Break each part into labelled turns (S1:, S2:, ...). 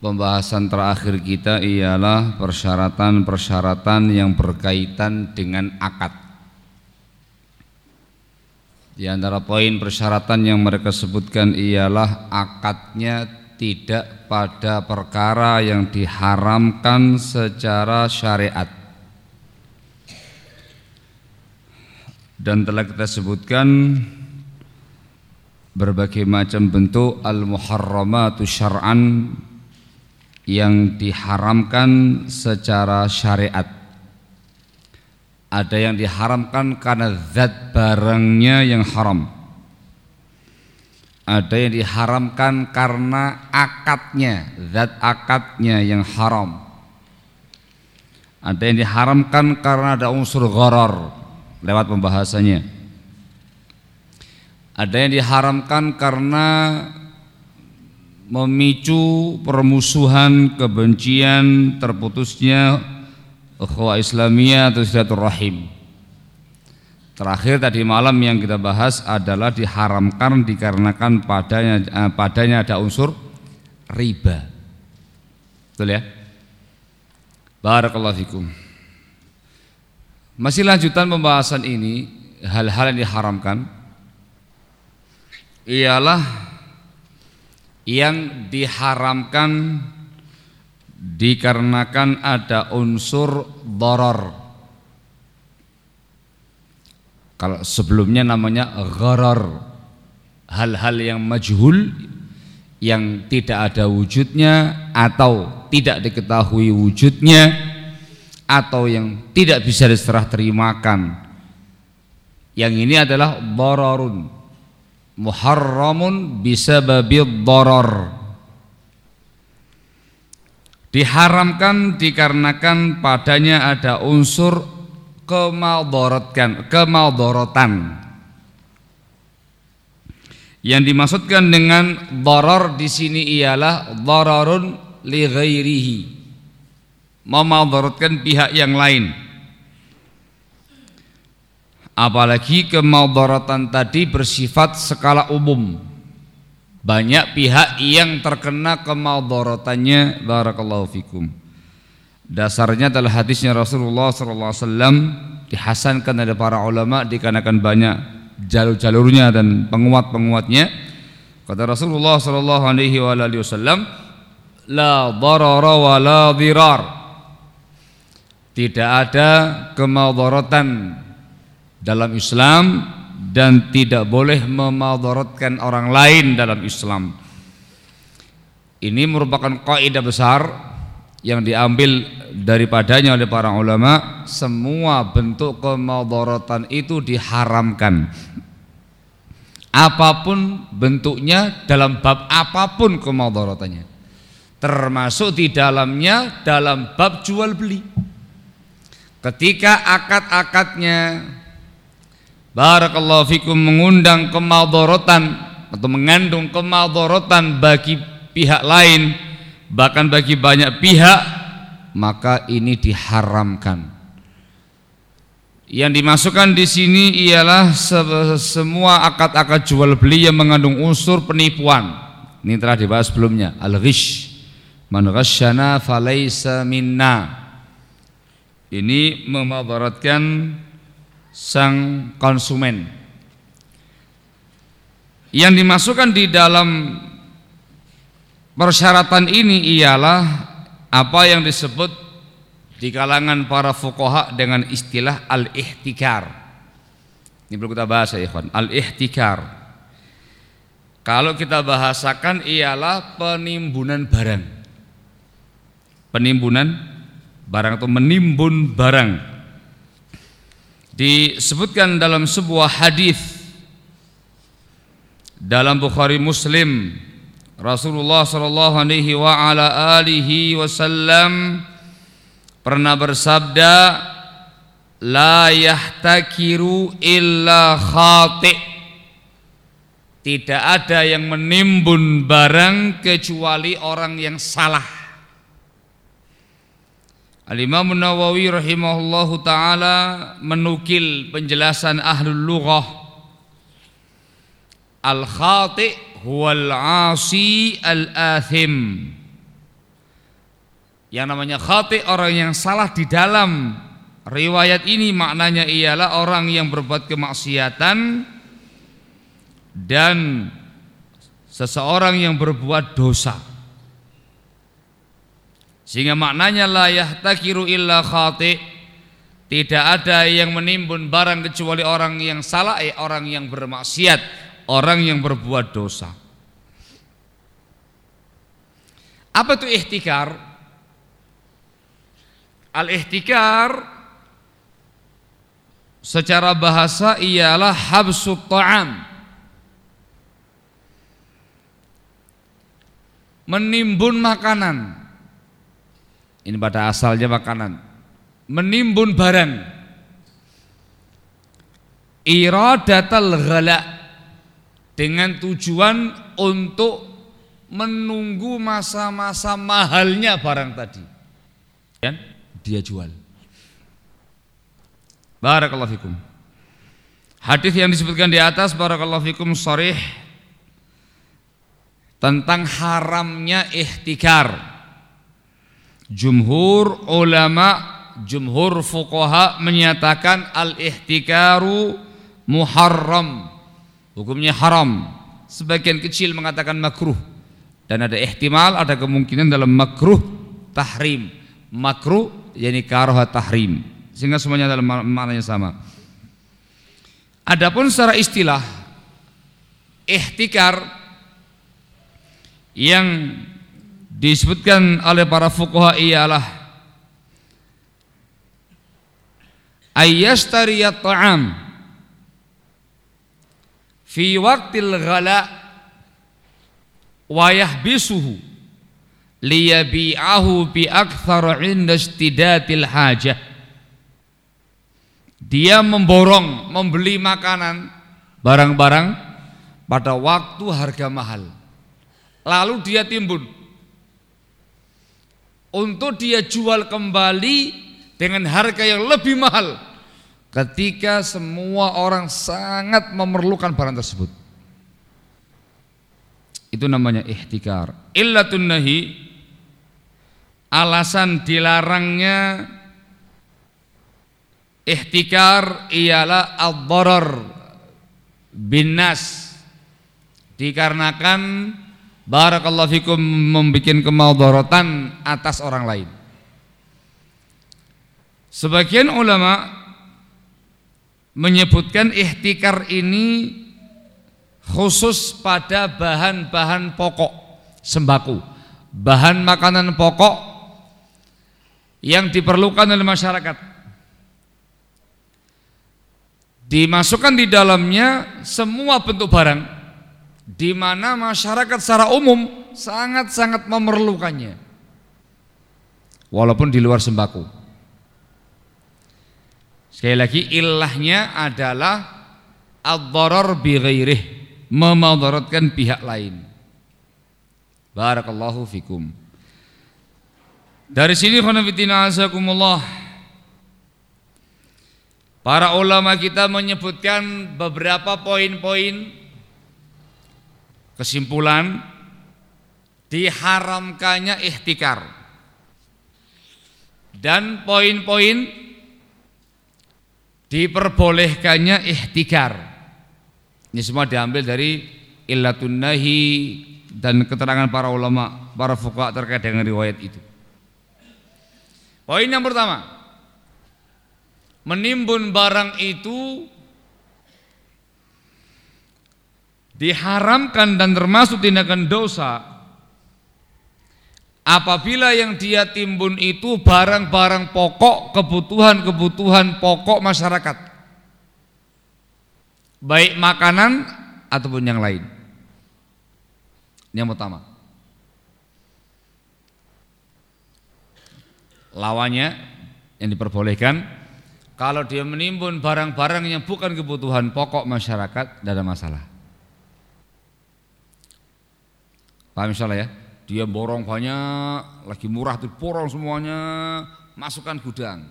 S1: Pembahasan terakhir kita ialah persyaratan-persyaratan yang berkaitan dengan akad. Di antara poin persyaratan yang mereka sebutkan ialah akadnya tidak pada perkara yang diharamkan secara syariat. Dan telah kita sebutkan berbagai macam bentuk al-muharramatu syar'an yang diharamkan secara syariat. Ada yang diharamkan karena zat barangnya yang haram. Ada yang diharamkan karena akadnya, zat akadnya yang haram. Ada yang diharamkan karena ada unsur gharar lewat pembahasannya ada yang diharamkan karena memicu permusuhan, kebencian, terputusnya ukhuwah Islamiyah atau silaturahim. Terakhir tadi malam yang kita bahas adalah diharamkan dikarenakan padanya eh, padanya ada unsur riba. Betul ya? Barakallahu fikum. Masih lanjutan pembahasan ini hal-hal yang diharamkan ialah yang diharamkan dikarenakan ada unsur doror. Kalau sebelumnya namanya gharar hal-hal yang majhul yang tidak ada wujudnya atau tidak diketahui wujudnya atau yang tidak bisa diserah terimakan. Yang ini adalah dororun muharramun bisababi dharar diharamkan dikarenakan padanya ada unsur kemaldaratkan kemaldaratan yang dimaksudkan dengan dharar di sini ialah dhararun li ghairihi. Memadaratkan pihak yang lain Apalagi kemaudaratan tadi bersifat skala umum. Banyak pihak yang terkena kemaudaratannya barakallahu fikum. Dasarnya adalah hadisnya Rasulullah wasallam dihasankan oleh para ulama dikarenakan banyak jalur-jalurnya dan penguat-penguatnya. Kata Rasulullah wasallam, la darara wa la dirar. Tidak ada kemaudaratan dalam Islam dan tidak boleh memadaratkan orang lain dalam Islam. Ini merupakan kaidah besar yang diambil daripadanya oleh para ulama, semua bentuk kemadaratan itu diharamkan. Apa pun bentuknya dalam bab apa pun kemadaratannya. Termasuk di dalamnya dalam bab jual beli. Ketika akad-akadnya Barakallahu fikum mengundang kemadorotan atau mengandung kemadorotan bagi pihak lain bahkan bagi banyak pihak maka ini diharamkan. Yang dimasukkan di sini ialah semua akad-akad jual beli yang mengandung unsur penipuan. Ini telah dibahas sebelumnya. Al-ghish. Man ghasyana falaysa minna. Ini memadaratkan sang konsumen. Yang dimasukkan di dalam persyaratan ini ialah apa yang disebut di kalangan para fuqaha dengan istilah al-ihtikar. Ini perlu kita bahas ya ikhwan, al-ihtikar. Kalau kita bahasakan ialah penimbunan barang. Penimbunan barang atau menimbun barang disebutkan dalam sebuah hadis dalam Bukhari Muslim Rasulullah sallallahu alaihi wa ala alihi wasallam pernah bersabda la yahtakiru illa khati. Tidak ada yang menimbun barang kecuali orang yang salah Al-Imam Nawawi rahimahullahu taala menukil penjelasan ahlul lughah Al-khati huwal asi al-athim. Yang namanya khati orang yang salah di dalam riwayat ini maknanya ialah orang yang berbuat kemaksiatan dan seseorang yang berbuat dosa. Sehingga maknanya la yahtakiru illa khati tidak ada yang menimbun barang kecuali orang yang salah eh orang yang bermaksiat orang yang berbuat dosa. Apa itu ihtikar? Al-ihtikar secara bahasa ialah habsut ta'am. Menimbun makanan. Ini pada asalnya makanan. Menimbun barang. Iradatal ghala' dengan tujuan untuk menunggu masa-masa mahalnya barang tadi. Dan dia jual. Barakallahu fikum. Hadis yang disebutkan di atas barakallahu fikum sharih tentang haramnya ihtikar. Jumhur ulama, jumhur fuqaha menyatakan al-ihtikaru muharram. Hukumnya haram. Sebagian kecil mengatakan makruh. Dan ada ihtimal ada kemungkinan dalam makruh tahrim. Makruh yakni karoha tahrim. Sehingga semuanya dalam maknanya sama. Adapun secara istilah ihtikar yang disebutkan oleh para fuqaha ialah ayyastariyat ta'am fi waqtil ghala wa yahbisuhu liyabi'ahu bi akthar 'inda istidatil hajah. Dia memborong membeli makanan barang-barang pada waktu harga mahal. Lalu dia timbun untuk dia jual kembali dengan harga yang lebih mahal ketika semua orang sangat memerlukan barang tersebut. Itu namanya ihtikar. Illatun nahi alasan dilarangnya ihtikar ialah ad-darar binas dikarenakan barakallahu fikum membuat kemadaratan atas orang lain. Sebagian ulama menyebutkan ihtikar ini khusus pada bahan-bahan pokok sembako, bahan makanan pokok yang diperlukan oleh masyarakat. Dimasukkan di dalamnya semua bentuk barang di mana masyarakat secara umum sangat-sangat memerlukannya. Walaupun di luar sembako. Sekali lagi ilahnya adalah ad-darar bi ghairih, memadaratkan pihak lain. Barakallahu fikum. Dari sini khonafidina azakumullah Para ulama kita menyebutkan beberapa poin-poin kesimpulan diharamkannya ihtikar dan poin-poin diperbolehkannya ihtikar. Ini semua diambil dari illatun nahi dan keterangan para ulama, para fuqaha terkait dengan riwayat itu. Poin yang pertama, menimbun barang itu diharamkan dan termasuk tindakan dosa Apabila yang dia timbun itu barang-barang pokok, kebutuhan-kebutuhan pokok masyarakat. Baik makanan ataupun yang lain. Ini yang pertama. Lawannya yang diperbolehkan kalau dia menimbun barang-barang yang bukan kebutuhan pokok masyarakat tidak ada masalah. Paham insyaallah ya? Dia borong banyak, lagi murah tuh borong semuanya, masukkan gudang.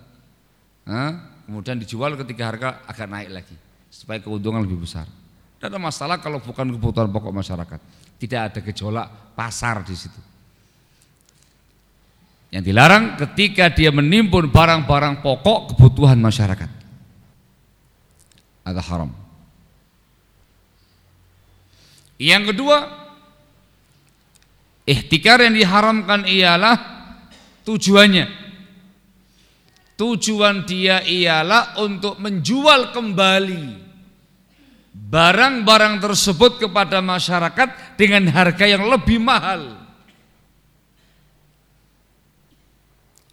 S1: Hah? Kemudian dijual ketika harga agak naik lagi supaya keuntungan lebih besar. Tidak ada masalah kalau bukan kebutuhan pokok masyarakat. Tidak ada gejolak pasar di situ. Yang dilarang ketika dia menimbun barang-barang pokok kebutuhan masyarakat. Ada haram. Yang kedua, ihtikar yang diharamkan ialah tujuannya. Tujuan dia ialah untuk menjual kembali barang-barang tersebut kepada masyarakat dengan harga yang lebih mahal.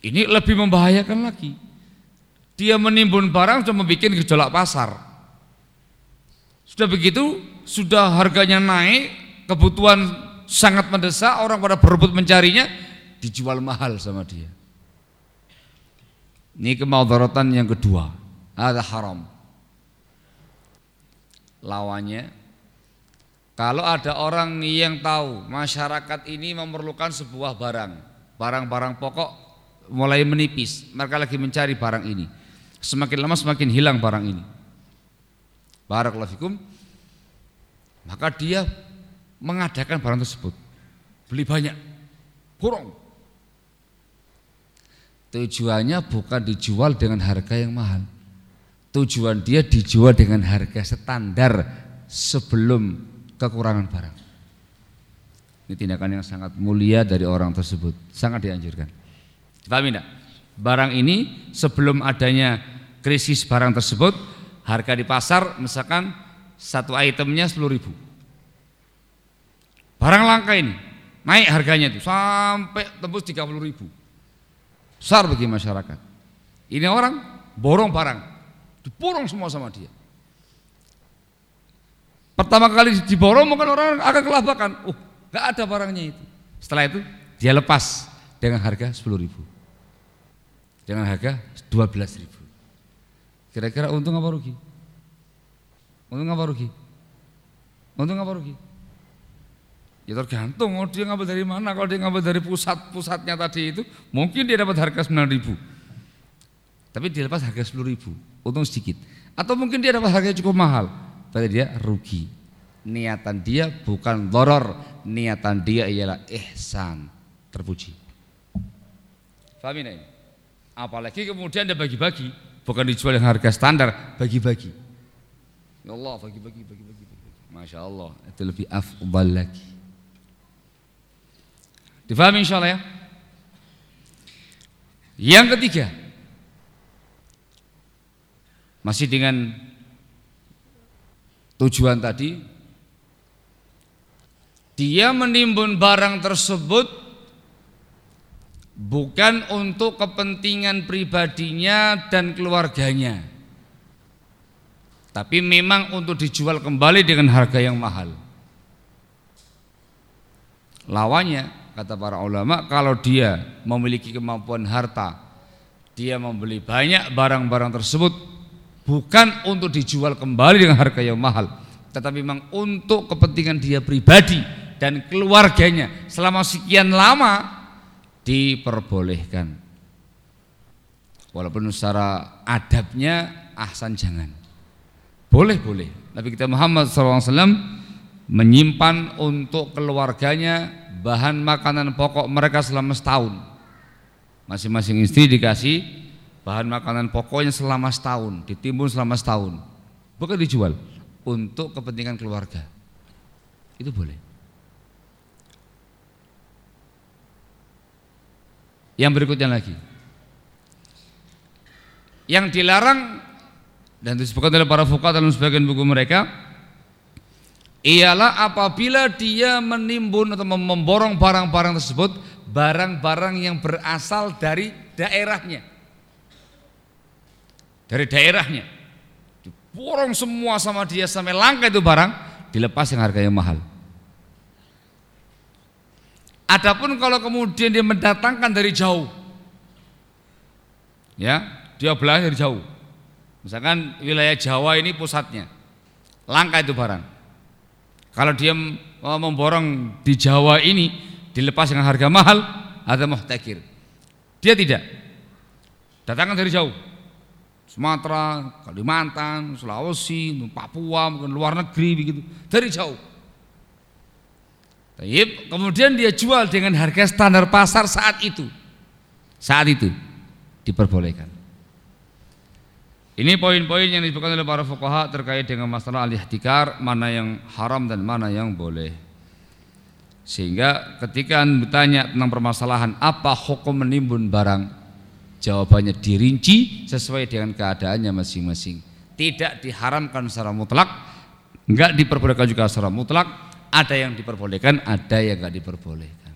S1: Ini lebih membahayakan lagi. Dia menimbun barang cuma bikin gejolak pasar. Sudah begitu, sudah harganya naik, kebutuhan sangat mendesak, orang pada berebut mencarinya, dijual mahal sama dia. Ini kemaudaratan yang kedua, ada haram. Lawannya kalau ada orang yang tahu masyarakat ini memerlukan sebuah barang barang-barang pokok mulai menipis mereka lagi mencari barang ini. Semakin lama semakin hilang barang ini. Barakallahu fikum. Maka dia mengadakan barang tersebut beli banyak kurang tujuannya bukan dijual dengan harga yang mahal tujuan dia dijual dengan harga standar sebelum kekurangan barang. Ini tindakan yang sangat mulia dari orang tersebut, sangat dianjurkan. Paham tidak? Barang ini sebelum adanya krisis barang tersebut, harga di pasar misalkan satu itemnya 10 ribu. Barang langka ini naik harganya itu sampai tembus 30 ribu. Besar bagi masyarakat. Ini orang borong barang, diborong semua sama dia. Pertama kali diborong mungkin orang akan kelabakan. Oh, nggak ada barangnya itu. Setelah itu dia lepas dengan harga 10 ribu. Dengan harga 12 ribu. Kira-kira untung apa rugi? Untung apa rugi? Untung apa rugi? Ya tergantung mau dia ngambil dari mana. Kalau dia ngambil dari pusat-pusatnya tadi itu, mungkin dia dapat harga 9 ribu. Tapi dia lepas harga 10 ribu untung sedikit. Atau mungkin dia dapat harga cukup mahal, berarti dia rugi. Niatan dia bukan doror, niatan dia ialah ihsan, terpuji. Faham ini? Apalagi kemudian dia bagi-bagi, bukan dijual dengan harga standar, bagi-bagi. Ya Allah, bagi-bagi, bagi-bagi. Masya Allah, itu lebih afdal lagi. Difahami insya Allah ya? Yang ketiga, masih dengan tujuan tadi dia menimbun barang tersebut bukan untuk kepentingan pribadinya dan keluarganya tapi memang untuk dijual kembali dengan harga yang mahal lawannya kata para ulama kalau dia memiliki kemampuan harta dia membeli banyak barang-barang tersebut bukan untuk dijual kembali dengan harga yang mahal, tetapi memang untuk kepentingan dia pribadi dan keluarganya selama sekian lama diperbolehkan. Walaupun secara adabnya ahsan jangan. Boleh boleh. Nabi kita Muhammad SAW menyimpan untuk keluarganya bahan makanan pokok mereka selama setahun. Masing-masing istri dikasih bahan makanan pokoknya selama setahun, ditimbun selama setahun, bukan dijual untuk kepentingan keluarga. Itu boleh. Yang berikutnya lagi. Yang dilarang dan disebutkan oleh para fuqaha dalam sebagian buku mereka ialah apabila dia menimbun atau memborong barang-barang tersebut barang-barang yang berasal dari daerahnya dari daerahnya. Diborong semua sama dia sampai langka itu barang, dilepas yang harganya mahal. Adapun kalau kemudian dia mendatangkan dari jauh, ya dia belah dari jauh. Misalkan wilayah Jawa ini pusatnya, langka itu barang. Kalau dia memborong di Jawa ini dilepas dengan harga mahal, ada muhtakir. Dia tidak. Datangkan dari jauh. Sumatera, Kalimantan, Sulawesi, Papua, mungkin luar negeri begitu. Dari jauh. Taib, kemudian dia jual dengan harga standar pasar saat itu. Saat itu diperbolehkan. Ini poin-poin yang disebutkan oleh para fuqaha terkait dengan masalah al-ihtikar, mana yang haram dan mana yang boleh. Sehingga ketika bertanya tentang permasalahan apa hukum menimbun barang, jawabannya dirinci sesuai dengan keadaannya masing-masing. Tidak diharamkan secara mutlak, enggak diperbolehkan juga secara mutlak, ada yang diperbolehkan, ada yang enggak diperbolehkan.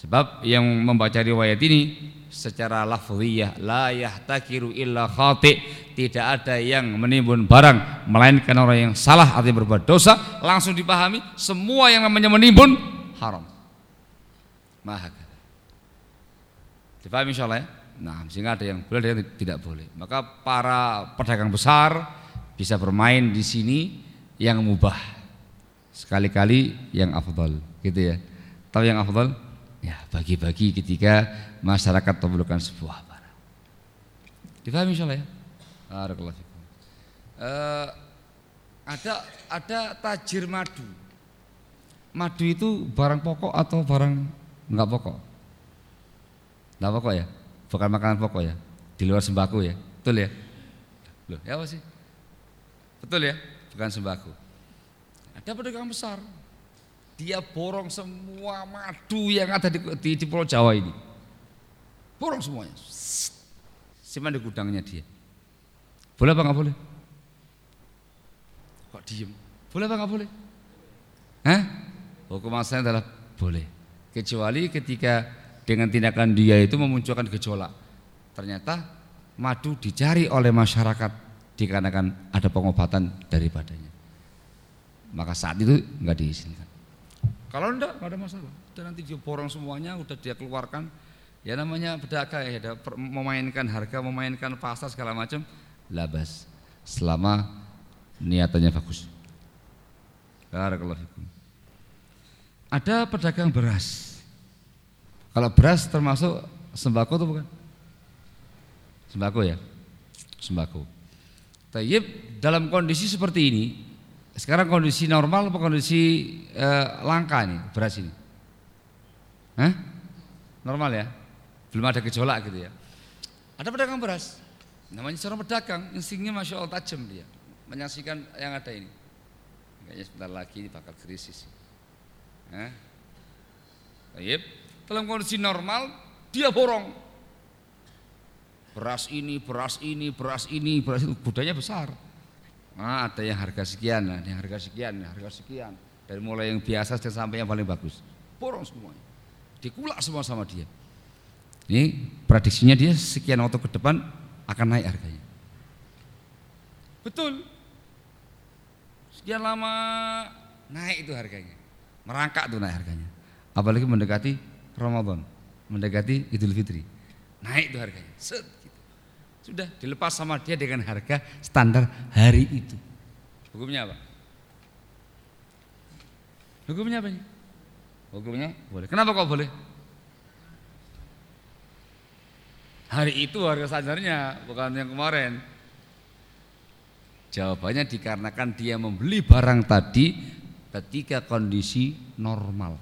S1: Sebab yang membaca riwayat ini secara lafziyah la yahtakiru illa khati tidak ada yang menimbun barang melainkan orang yang salah atau berbuat dosa langsung dipahami semua yang namanya menimbun haram. Mahaka. Dipahami insyaallah ya? Nah, sehingga ada yang boleh dan tidak boleh. Maka para pedagang besar bisa bermain di sini yang mubah. Sekali-kali yang afdal, gitu ya. Tahu yang afdal? Ya, bagi-bagi ketika masyarakat memerlukan sebuah barang. Dipahami insyaallah ya? Barakallahu Uh, ada ada tajir madu madu itu barang pokok atau barang enggak pokok? Enggak pokok ya? Bukan makanan pokok ya? Di luar sembako ya? Betul ya? Loh, ya apa sih? Betul ya? Bukan sembako. Ada pedagang besar. Dia borong semua madu yang ada di, di, di Pulau Jawa ini. Borong semuanya. Simpan di gudangnya dia. Boleh apa enggak boleh? Kok diem? Boleh apa enggak boleh? Hah? Hukum asalnya adalah boleh. Kecuali ketika dengan tindakan dia itu memunculkan gejolak. Ternyata madu dicari oleh masyarakat dikarenakan ada pengobatan daripadanya. Maka saat itu nggak diizinkan. Kalau enggak, nggak ada masalah. Dan nanti dia borong semuanya, udah dia keluarkan. Ya namanya pedagang ya, ada memainkan harga, memainkan pasar segala macam, labas. Selama niatannya bagus. Ada pedagang beras. Kalau beras termasuk sembako atau bukan? Sembako ya? Sembako. Tayyib dalam kondisi seperti ini, sekarang kondisi normal apa kondisi eh, langka nih beras ini? Hah? Normal ya? Belum ada gejolak gitu ya. Ada pedagang beras, namanya seorang pedagang, instingnya masya Allah tajam dia, menyaksikan yang ada ini. Kayaknya sebentar lagi bakal krisis. Eh? Baik. Dalam kondisi normal dia borong. Beras ini, beras ini, beras ini, beras itu budaya besar. Nah, ada yang harga sekian, ada yang harga sekian, harga sekian. Dari mulai yang biasa sampai yang paling bagus. Borong semuanya. Dikulak semua sama dia. Ini prediksinya dia sekian waktu ke depan akan naik harganya. Betul. Sekian lama naik itu harganya merangkak tuh naik harganya. Apalagi mendekati Ramadan, mendekati Idul Fitri. Naik tuh harganya. Set. Sudah dilepas sama dia dengan harga standar hari itu. Hukumnya apa? Hukumnya apa? Hukumnya boleh. Kenapa kok boleh? Hari itu harga standarnya bukan yang kemarin. Jawabannya dikarenakan dia membeli barang tadi ketika kondisi normal.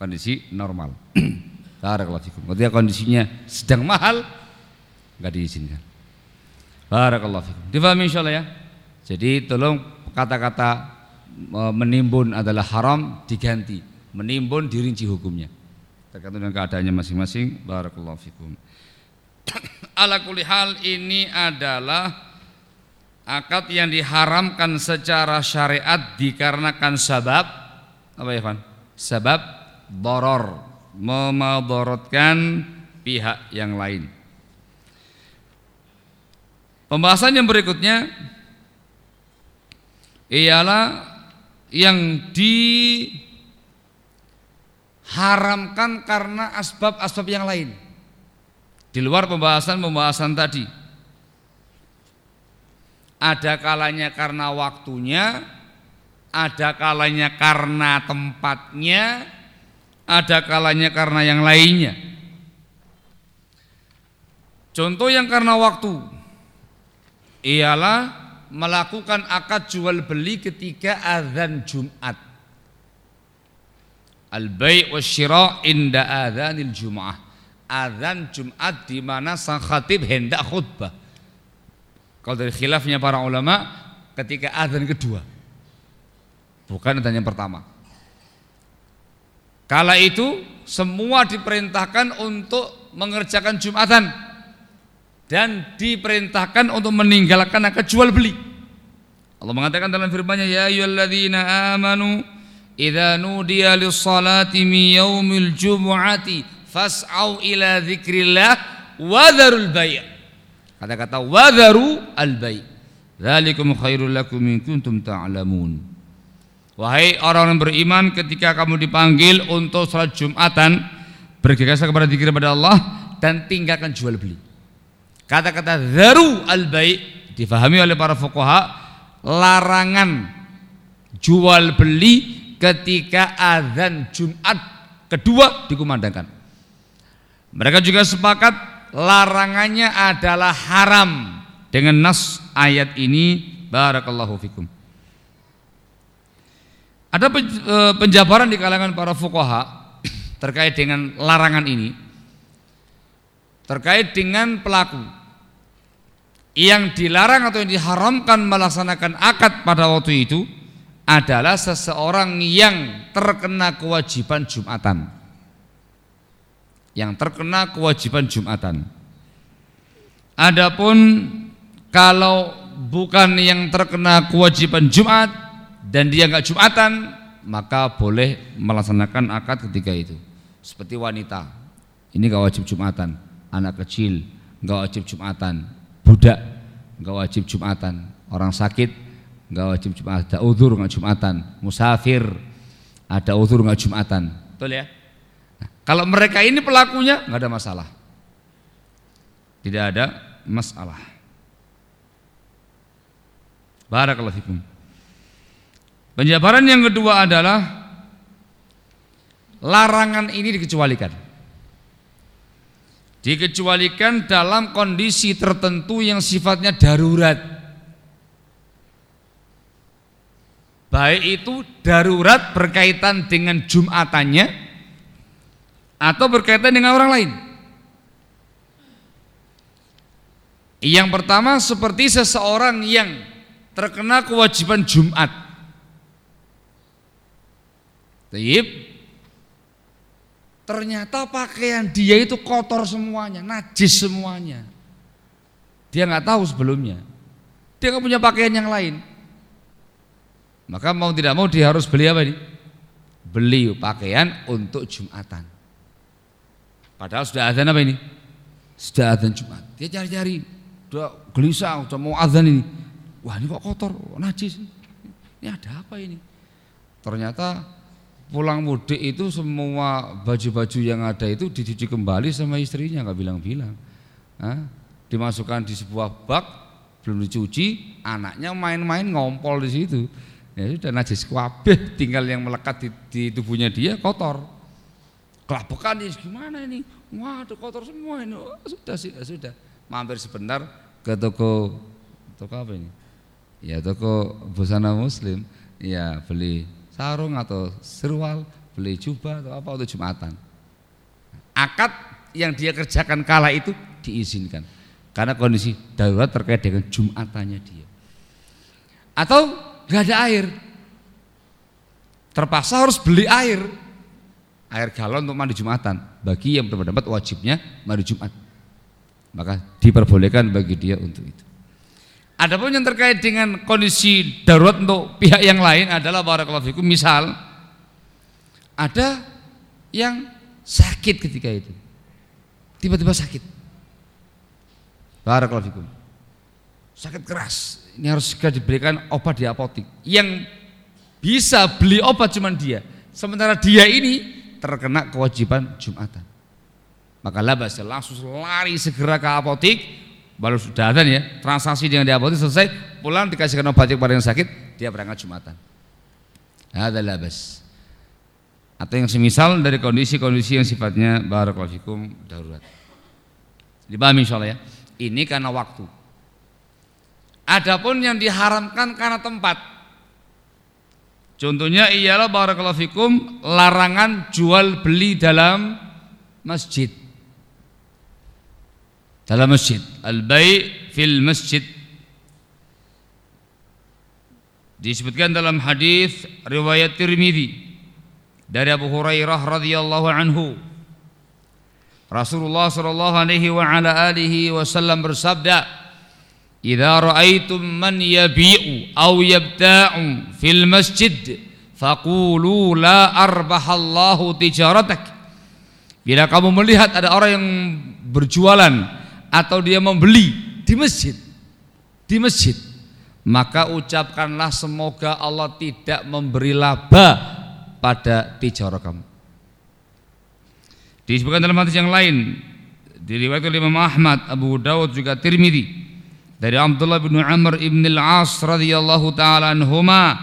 S1: Kondisi normal. Ketika kondisinya sedang mahal enggak diizinkan. Barakallahu fikum. Difahami insyaallah ya. Jadi tolong kata-kata e, menimbun adalah haram diganti. Menimbun dirinci hukumnya. Tergantung dengan keadaannya masing-masing. Barakallahu fikum. Ala hal ini adalah akad yang diharamkan secara syariat dikarenakan sebab apa ya Van? Sebab doror memadorotkan pihak yang lain. Pembahasan yang berikutnya ialah yang di haramkan karena asbab-asbab yang lain. Di luar pembahasan-pembahasan tadi. Ada kalanya karena waktunya, ada kalanya karena tempatnya, ada kalanya karena yang lainnya. Contoh yang karena waktu ialah melakukan akad jual beli ketika azan Jumat. Al-bai' wasyira inda adzanil Jum'ah. Azan Jumat di mana sang khatib hendak khutbah. Kalau dari khilafnya para ulama ketika azan kedua. Bukan azan yang pertama. Kala itu semua diperintahkan untuk mengerjakan Jumatan dan diperintahkan untuk meninggalkan akad jual beli. Allah mengatakan dalam firman-Nya ya ayyuhalladzina amanu idza nudiya lis-salati min yaumil jumu'ati fas'au ila dzikrillah wa dzarul bai'. Kata-kata wa dzaru al-bai'. Dzalikum khairul lakum in kuntum ta'lamun. Wahai orang yang beriman ketika kamu dipanggil untuk salat Jumatan bergegas kepada zikir kepada Allah dan tinggalkan jual beli. Kata-kata zaru al baik difahami oleh para fuqaha larangan jual beli ketika azan Jumat kedua dikumandangkan. Mereka juga sepakat larangannya adalah haram dengan nas ayat ini barakallahu fikum. Ada e, penjabaran di kalangan para fuqaha terkait dengan larangan ini terkait dengan pelaku yang dilarang atau yang diharamkan melaksanakan akad pada waktu itu adalah seseorang yang terkena kewajiban Jumatan. Yang terkena kewajiban Jumatan. Adapun kalau bukan yang terkena kewajiban Jumat dan dia nggak Jumatan, maka boleh melaksanakan akad ketika itu. Seperti wanita, ini nggak wajib Jumatan anak kecil nggak wajib jumatan, budak nggak wajib jumatan, orang sakit nggak wajib jumatan, ada uzur nggak jumatan, musafir ada uzur nggak jumatan, betul ya? Nah, kalau mereka ini pelakunya nggak ada masalah, tidak ada masalah. Barakallahu fikum. Penjabaran yang kedua adalah larangan ini dikecualikan dikecualikan dalam kondisi tertentu yang sifatnya darurat. Baik itu darurat berkaitan dengan jumatannya atau berkaitan dengan orang lain. Yang pertama seperti seseorang yang terkena kewajiban Jumat. Taib Ternyata pakaian dia itu kotor semuanya, najis semuanya. Dia nggak tahu sebelumnya. Dia nggak punya pakaian yang lain. Maka mau tidak mau dia harus beli apa ini? Beli pakaian untuk Jumatan. Padahal sudah azan apa ini? Sudah azan Jumat. Dia cari-cari, udah gelisah, udah mau azan ini. Wah ini kok kotor, najis. Ini ada apa ini? Ternyata pulang mudik itu semua baju-baju yang ada itu dicuci kembali sama istrinya nggak bilang-bilang. Dimasukkan di sebuah bak belum dicuci anaknya main-main ngompol di situ. Ya sudah najis kabeh tinggal yang melekat di, di tubuhnya dia kotor. Kelapekan ini gimana ini? Waduh kotor semua ini. Oh, sudah sih sudah. Mampir sebentar ke toko toko apa ini? Ya toko busana muslim. Ya beli sarung atau serwal, beli jubah atau apa untuk Jumatan. Akad yang dia kerjakan kala itu diizinkan karena kondisi darurat terkait dengan Jumatannya dia. Atau nggak ada air, terpaksa harus beli air, air galon untuk mandi Jumatan. Bagi yang berpendapat wajibnya mandi Jumat, maka diperbolehkan bagi dia untuk itu. Adapun yang terkait dengan kondisi darurat untuk pihak yang lain adalah barakallahu fikum misal ada yang sakit ketika itu. Tiba-tiba sakit. Barakallahu fikum. Sakit keras. Ini harus segera diberikan obat di apotik. Yang bisa beli obat cuma dia. Sementara dia ini terkena kewajiban Jumatan. Maka labas langsung lari segera ke apotik, baru sudah ada ya transaksi dengan di apotik selesai, pulang dikasihkan obat kepada yang sakit, dia berangkat Jumatan. Ada labas. Atau yang semisal dari kondisi-kondisi yang sifatnya barakallahu fikum darurat. Dipahami insyaallah ya. Ini karena waktu. Adapun yang diharamkan karena tempat. Contohnya ialah barakallahu fikum larangan jual beli dalam masjid. Dalam masjid, al-bai' fil masjid. Disebutkan dalam hadis riwayat Tirmidzi dari Abu Hurairah radhiyallahu anhu Rasulullah sallallahu alaihi wa ala alihi wasallam bersabda "Idza ra'aitum man yabi'u aw yabta'u fil masjid faqulu la arbahallahu tijaratak." Bila kamu melihat ada orang yang berjualan atau dia membeli di masjid di masjid maka ucapkanlah semoga Allah tidak memberi laba pada tijarah kamu. Disebutkan dalam hadis yang lain diriwayatkan oleh Imam Ahmad, Abu Dawud juga Tirmidzi dari Abdullah bin Amr ibn al-As radhiyallahu taala anhuma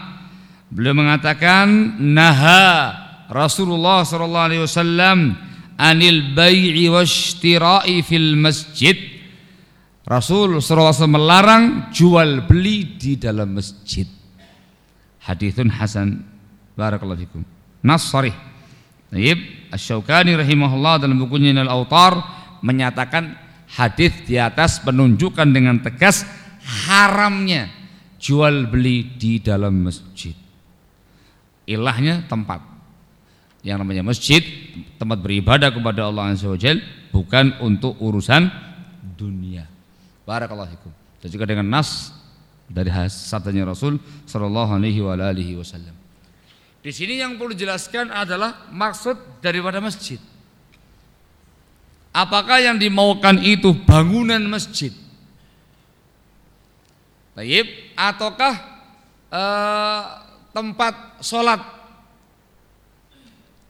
S1: beliau mengatakan naha Rasulullah sallallahu alaihi wasallam anil bai'i washtira'i fil masjid Rasul SAW melarang jual beli di dalam masjid. Hadithun Hasan Barakallahu fikum. Nas sarih. Taib Asy-Syaukani rahimahullah dalam bukunya Al-Autar menyatakan hadis di atas menunjukkan dengan tegas haramnya jual beli di dalam masjid. Ilahnya tempat. Yang namanya masjid, tempat beribadah kepada Allah Azza wa bukan untuk urusan dunia. Barakallahu fikum. Dan juga dengan nas dari sabdanya Rasul sallallahu alaihi wa alihi wasallam. Di sini yang perlu dijelaskan adalah maksud daripada masjid. Apakah yang dimaukan itu bangunan masjid? Baik, ataukah eh, tempat sholat?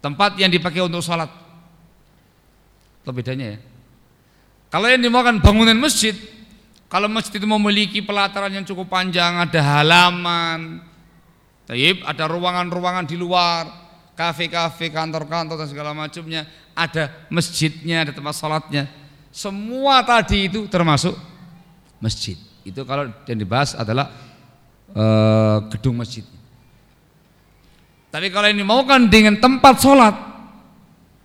S1: Tempat yang dipakai untuk sholat? Itu bedanya ya. Kalau yang dimaukan bangunan masjid, kalau masjid itu memiliki pelataran yang cukup panjang, ada halaman, Taib, ada ruangan-ruangan di luar, kafe-kafe, kantor-kantor dan segala macamnya, ada masjidnya, ada tempat salatnya. Semua tadi itu termasuk masjid. Itu kalau yang dibahas adalah uh, gedung masjid. Tapi kalau ini mau kan dengan tempat sholat,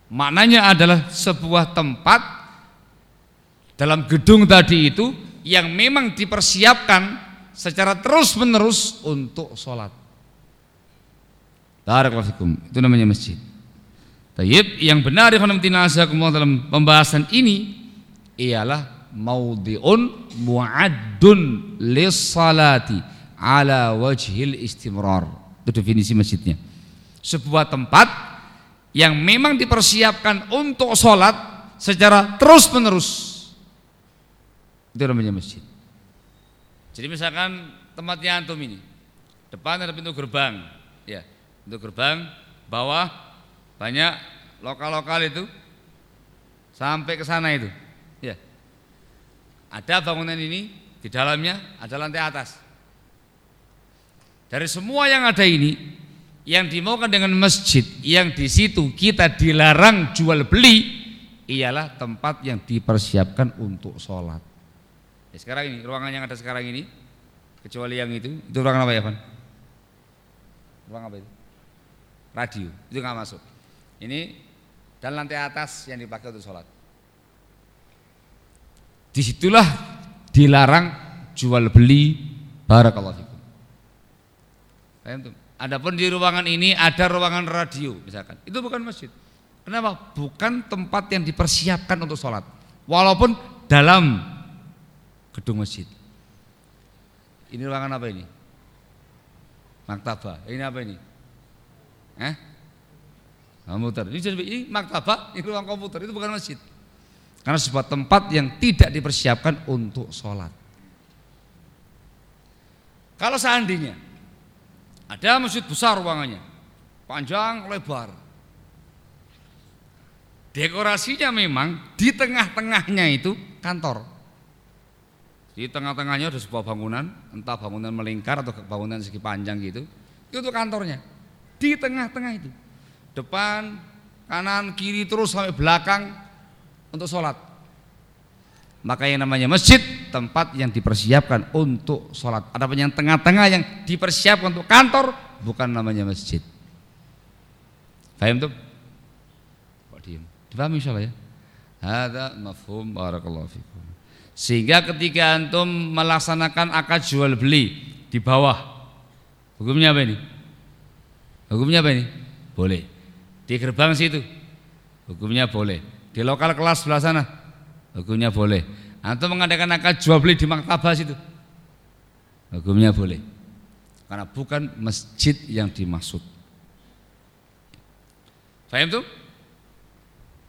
S1: maknanya adalah sebuah tempat dalam gedung tadi itu yang memang dipersiapkan secara terus menerus untuk sholat. Barakallahu. Itu namanya masjid. Tayyib yang benar ya dalam pembahasan ini ialah maudhi'un mu'addun lis-salati ala wajhil istimrar. Itu definisi masjidnya. Sebuah tempat yang memang dipersiapkan untuk sholat secara terus-menerus. Itu namanya masjid. Jadi misalkan tempatnya antum ini, depan ada pintu gerbang, ya untuk gerbang bawah banyak lokal-lokal itu sampai ke sana itu ya ada bangunan ini di dalamnya ada lantai atas dari semua yang ada ini yang dimaukan dengan masjid yang di situ kita dilarang jual beli ialah tempat yang dipersiapkan untuk sholat. Ya, sekarang ini ruangan yang ada sekarang ini kecuali yang itu itu ruangan apa ya Van? ruangan apa itu? radio itu nggak masuk. Ini dan lantai atas yang dipakai untuk sholat. Di situlah dilarang jual beli. Barakallahu fikum Adapun di ruangan ini ada ruangan radio misalkan. Itu bukan masjid. Kenapa? Bukan tempat yang dipersiapkan untuk sholat. Walaupun dalam gedung masjid. Ini ruangan apa ini? Maktabah. Ini apa ini? Eh? Komputer. Ini, ini maktabah, ini ruang komputer, itu bukan masjid. Karena sebuah tempat yang tidak dipersiapkan untuk sholat. Kalau seandainya ada masjid besar ruangannya, panjang, lebar. dekorasinya memang di tengah-tengahnya itu kantor. Di tengah-tengahnya ada sebuah bangunan, entah bangunan melingkar atau bangunan segi panjang gitu. Itu kantornya. Di tengah-tengah itu. Depan, kanan, kiri terus sampai belakang untuk sholat. Maka yang namanya masjid tempat yang dipersiapkan untuk sholat. Ada yang tengah-tengah yang dipersiapkan untuk kantor bukan namanya masjid. Paham tuh? Kok diem? Dipahami insyaallah ya? Ada mafhum barakallahu fikum. Sehingga ketika antum melaksanakan akad jual beli di bawah, hukumnya apa ini? Hukumnya apa ini? Boleh. Di gerbang situ, hukumnya boleh. Di lokal kelas sebelah sana, hukumnya boleh. Antum mengadakan akad jual beli di maktabah situ, hukumnya boleh. Karena bukan masjid yang dimaksud. Paham tuh?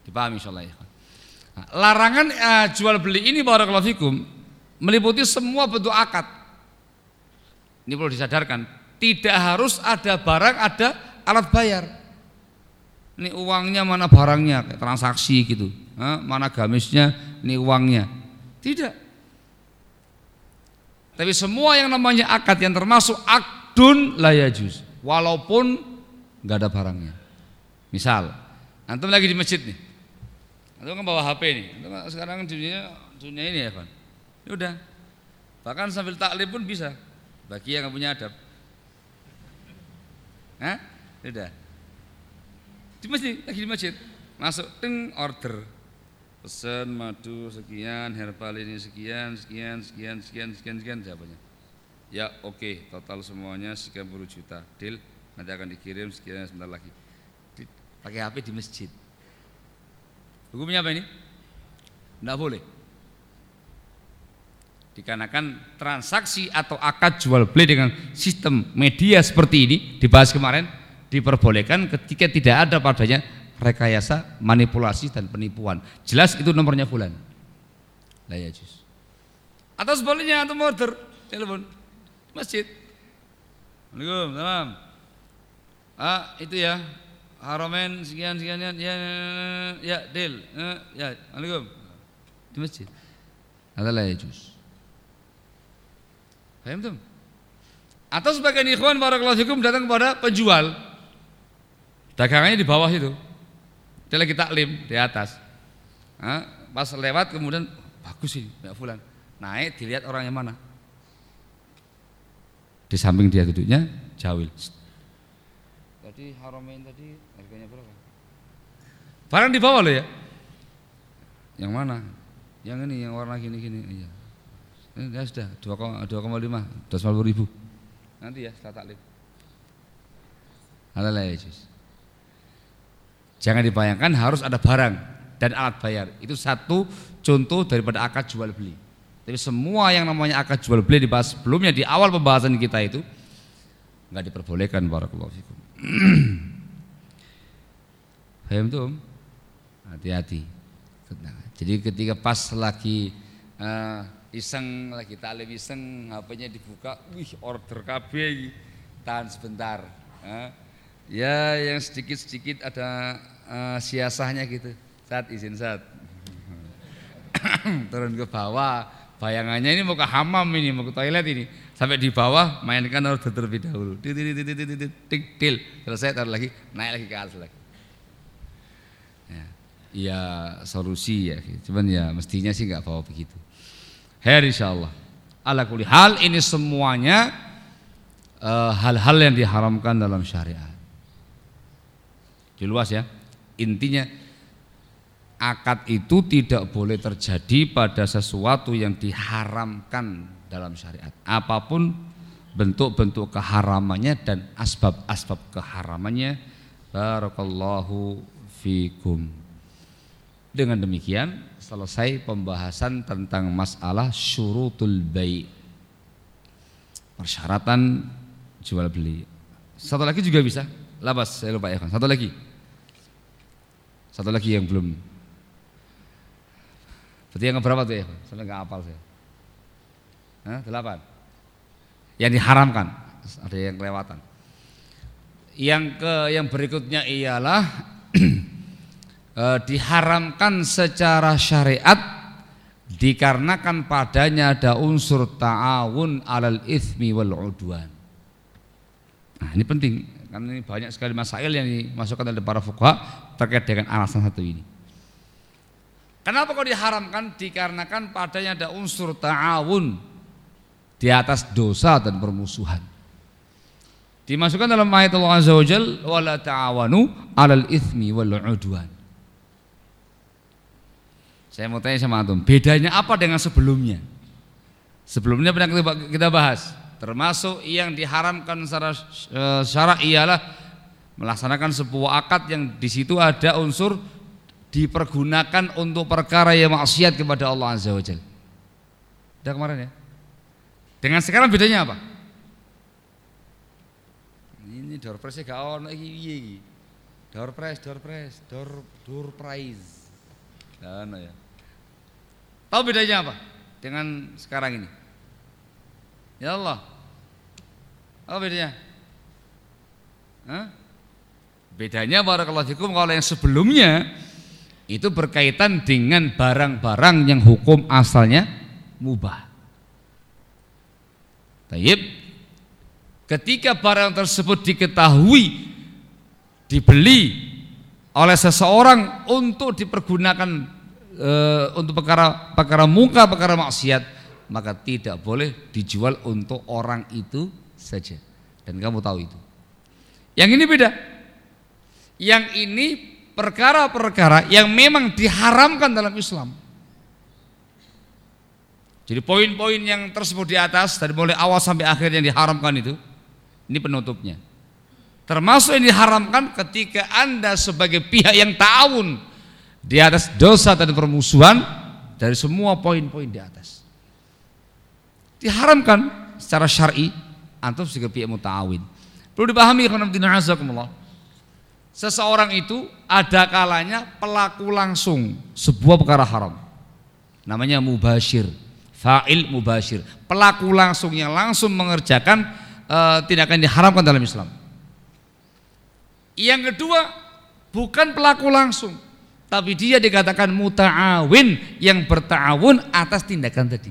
S1: Dipahami insyaallah ya. Nah, larangan uh, jual beli ini barakallahu fikum meliputi semua bentuk akad. Ini perlu disadarkan, tidak harus ada barang, ada alat bayar. Ini uangnya mana barangnya, transaksi gitu. Mana gamisnya, ini uangnya. Tidak. Tapi semua yang namanya akad yang termasuk akdun layajus, walaupun nggak ada barangnya. Misal, antum lagi di masjid nih, atau kan bawa HP nih. Kan sekarang dunia dunia ini ya kan. Ya udah. Bahkan sambil taklim pun bisa. Bagi yang punya adab. Hah? Ya udah. Di masjid, lagi di masjid. Masuk teng order. Pesan madu sekian, herbal ini sekian, sekian, sekian, sekian, sekian, sekian, jawabannya. Ya oke, okay, total semuanya sekian puluh juta. Deal, nanti akan dikirim sekian sebentar lagi. Pakai HP di masjid. Hukumnya apa ini? Tidak boleh. Dikarenakan transaksi atau akad jual beli dengan sistem media seperti ini dibahas kemarin diperbolehkan ketika tidak ada padanya rekayasa, manipulasi dan penipuan. Jelas itu nomornya bulan. Lah ya jus. Atau sebaliknya atau order telepon masjid. Assalamualaikum, salam. Ah, itu ya, Haramen sekian sekian ya ya, ya deal ya, ya Assalamualaikum di masjid adalah ya juz paham tuh atau sebagian ikhwan barakallahu fikum datang kepada penjual dagangannya di bawah itu dia lagi taklim di atas nah, pas lewat kemudian bagus sih Mbak Fulan naik dilihat orang yang mana di samping dia duduknya jawil tadi haramain tadi harganya berapa? Barang di bawah loh ya. Yang mana? Yang ini yang warna gini gini. Iya. Ini ya sudah dua koma lima, dua puluh ribu. Nanti ya setelah taklim. Ada ya Jangan dibayangkan harus ada barang dan alat bayar. Itu satu contoh daripada akad jual beli. Tapi semua yang namanya akad jual beli dibahas sebelumnya di awal pembahasan kita itu nggak diperbolehkan barakallahu fikum. Paham tuh? Hati-hati. Jadi ketika pas lagi uh, iseng lagi talib iseng HP-nya dibuka, wih order KB tahan sebentar. Uh, ya yang sedikit-sedikit ada uh, siasahnya gitu. Saat izin saat turun ke bawah. Bayangannya ini mau ke hamam ini mau ke toilet ini. Sampai di bawah mainkan order terlebih dahulu. Tik til. Selesai taruh lagi. Naik lagi ke atas lagi. Ya, ya solusi ya. Cuman ya mestinya sih nggak bawa begitu. Her insyaallah. Ala kuli hal ini semuanya hal-hal uh, yang diharamkan dalam syariat jelas ya intinya akad itu tidak boleh terjadi pada sesuatu yang diharamkan dalam syariat. Apa pun bentuk-bentuk keharamannya dan asbab-asbab keharamannya. Barakallahu fikum. Dengan demikian selesai pembahasan tentang masalah syurutul bai. Persyaratan jual beli. Satu lagi juga bisa. Labas, saya lupa ya. Satu lagi. Satu lagi yang belum. Berarti yang berapa tuh ya? Sampai nggak hafal saya. Hah, delapan. Yang diharamkan, ada yang kelewatan. Yang ke yang berikutnya ialah e, diharamkan secara syariat dikarenakan padanya ada unsur ta'awun alal ithmi wal udwan. Nah, ini penting karena ini banyak sekali masail yang dimasukkan oleh para fuqaha terkait dengan alasan satu ini. Kenapa kok diharamkan? Dikarenakan padanya ada unsur ta'awun di atas dosa dan permusuhan. Dimasukkan dalam ayat Allah Azza wa Jal wala ta'awanu 'alal itsmi wal 'udwan. Saya mau tanya sama antum, bedanya apa dengan sebelumnya? Sebelumnya pernah kita bahas, termasuk yang diharamkan secara e, syarak ialah melaksanakan sebuah akad yang di situ ada unsur dipergunakan untuk perkara yang maksiat kepada Allah Azza wa Jalla. Kemarin ya? Dengan sekarang bedanya apa? Ini door prize gak ono iki piye iki? Door prize, door prize, door door prize. Nah, ono ya. Tahu bedanya apa dengan sekarang ini? Ya Allah. Apa bedanya? Hah? Bedanya barakallahu fikum kalau yang sebelumnya itu berkaitan dengan barang-barang yang hukum asalnya mubah. Taib. Ketika barang tersebut diketahui dibeli oleh seseorang untuk dipergunakan e, untuk perkara perkara muka, perkara maksiat, maka tidak boleh dijual untuk orang itu saja. Dan kamu tahu itu. Yang ini beda. Yang ini perkara-perkara yang memang diharamkan dalam Islam. Jadi poin-poin yang tersebut di atas dari mulai awal sampai akhir yang diharamkan itu, ini penutupnya. Termasuk yang diharamkan ketika Anda sebagai pihak yang ta'awun di atas dosa dan permusuhan dari semua poin-poin di atas. Diharamkan secara syar'i antum sebagai pihak muta'awin. Perlu dipahami karena azakumullah. Seseorang itu ada kalanya pelaku langsung sebuah perkara haram. Namanya mubashir, fa'il mubashir. Pelaku langsung yang langsung mengerjakan e, tindakan diharamkan dalam Islam. Yang kedua, bukan pelaku langsung, tapi dia dikatakan muta'awin yang berta'awun atas tindakan tadi.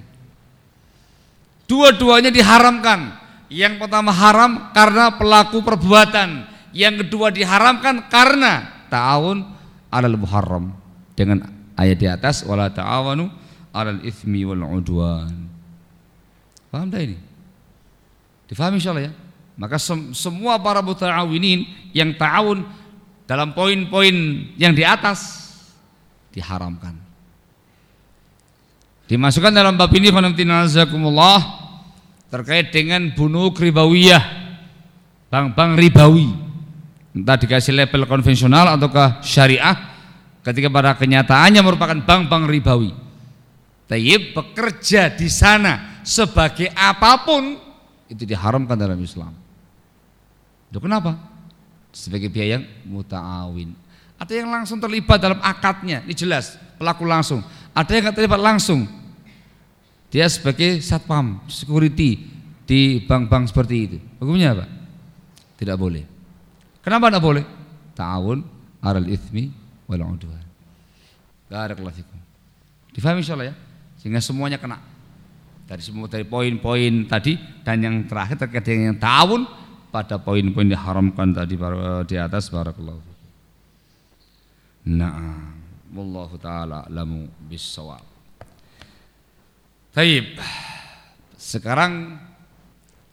S1: Dua-duanya diharamkan. Yang pertama haram karena pelaku perbuatan yang kedua diharamkan karena ta'awun alal muharram dengan ayat di atas wala ta'awanu alal ithmi wal udwan. Paham tak ini? Difahami insyaallah ya? Maka sem semua para muta'awinin yang ta'awun dalam poin-poin yang di atas diharamkan. Dimasukkan dalam bab ini terkait dengan bunuh ribawiyah, bank-bank ribawi entah dikasih label konvensional ataukah syariah ketika pada kenyataannya merupakan bank-bank ribawi Tayyib bekerja di sana sebagai apa pun itu diharamkan dalam Islam. Itu kenapa? Sebagai biaya yang muta'awin. Ada yang langsung terlibat dalam akadnya, ini jelas pelaku langsung. Ada yang terlibat langsung. Dia sebagai satpam, security di bank-bank seperti itu. Hukumnya apa? Tidak boleh. Kenapa tidak boleh? Ta'awun alal ithmi wal udwan. Barakallahu fikum. Difahami insyaallah ya? Sehingga semuanya kena. Dari semua dari poin-poin tadi dan yang terakhir terkait dengan yang ta'awun pada poin-poin diharamkan tadi di atas barakallahu fikum. Na'am. Wallahu taala lamu bisawab. Taib. Sekarang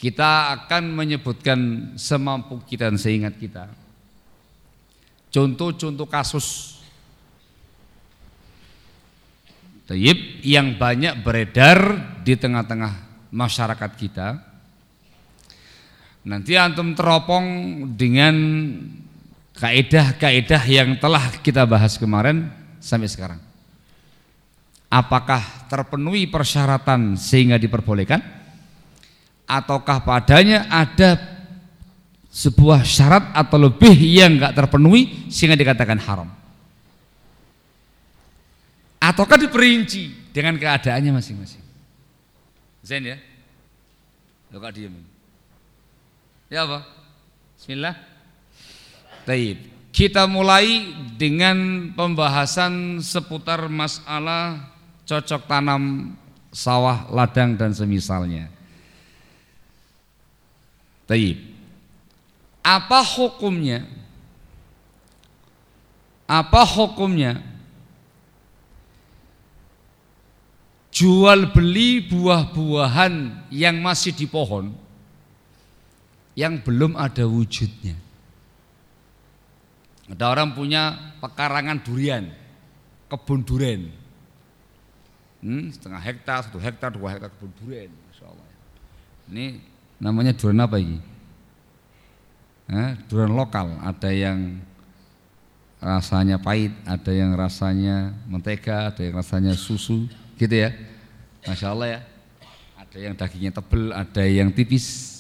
S1: kita akan menyebutkan semampu kita dan seingat kita. Contoh-contoh kasus Tayyib yang banyak beredar di tengah-tengah masyarakat kita. Nanti antum teropong dengan kaedah-kaedah yang telah kita bahas kemarin sampai sekarang. Apakah terpenuhi persyaratan sehingga diperbolehkan? Ataukah padanya ada sebuah syarat atau lebih yang enggak terpenuhi sehingga dikatakan haram? Ataukah diperinci dengan keadaannya masing-masing? Zain ya? Lo diem? Ya apa? Bismillah. Taib. Kita mulai dengan pembahasan seputar masalah cocok tanam sawah, ladang dan semisalnya. Taib. Apa hukumnya? Apa hukumnya? Jual beli buah-buahan yang masih di pohon yang belum ada wujudnya. Ada orang punya pekarangan durian, kebun durian. Hmm, setengah hektar, satu hektar, dua hektar kebun durian. Ini namanya durian apa ini? Eh, durian lokal, ada yang rasanya pahit, ada yang rasanya mentega, ada yang rasanya susu, gitu ya. Masya Allah ya. Ada yang dagingnya tebel, ada yang tipis.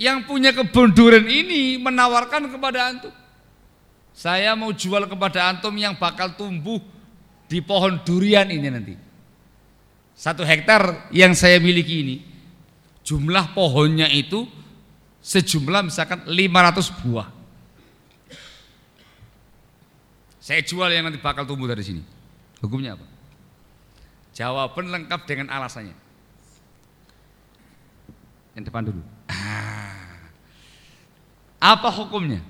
S1: yang punya kebun durian ini menawarkan kepada antum. Saya mau jual kepada antum yang bakal tumbuh di pohon durian ini nanti. Satu hektar yang saya miliki ini, jumlah pohonnya itu sejumlah misalkan 500 buah. Saya jual yang nanti bakal tumbuh dari sini. Hukumnya apa? Jawaban lengkap dengan alasannya. Yang depan dulu. Ah. Apa hukumnya?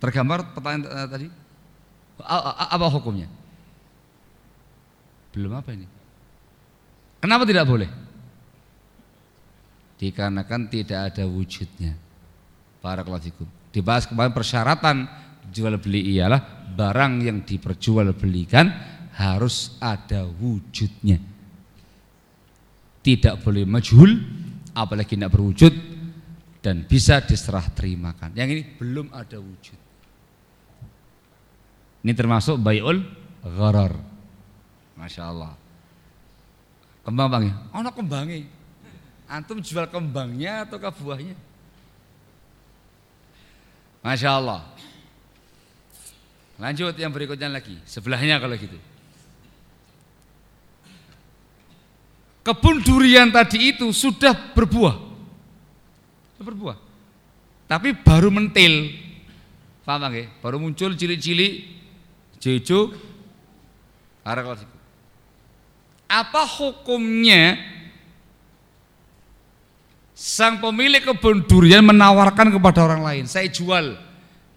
S1: Tergambar pertanyaan uh, tadi? Apa hukumnya? Belum apa ini? Kenapa tidak boleh? Dikarenakan tidak ada wujudnya. Para fikum. Dibahas kemarin persyaratan jual beli ialah barang yang diperjualbelikan harus ada wujudnya tidak boleh majhul apalagi tidak berwujud dan bisa diserah terimakan yang ini belum ada wujud ini termasuk bayul gharar Masya Allah kembang bangnya oh no kembangnya antum jual kembangnya atau buahnya? Masya Allah lanjut yang berikutnya lagi. Sebelahnya kalau gitu. Kebun durian tadi itu sudah berbuah. Sudah berbuah. Tapi baru mentil. Paham ya? Baru muncul cili-cili jejo Apa hukumnya sang pemilik kebun durian menawarkan kepada orang lain, saya jual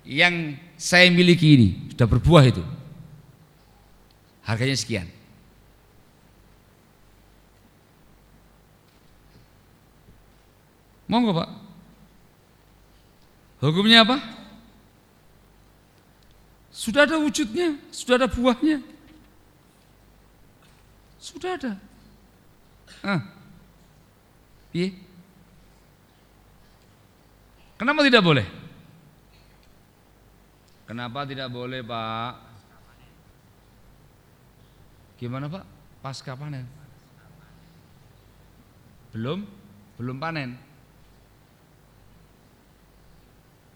S1: yang saya miliki ini, sudah berbuah itu. Harganya sekian. Monggo Pak. Hukumnya apa? Sudah ada wujudnya, sudah ada buahnya. Sudah ada. Ah. Iya. Kenapa tidak boleh? Kenapa tidak boleh, Pak? Gimana, Pak? Pasca panen. Belum? Belum panen.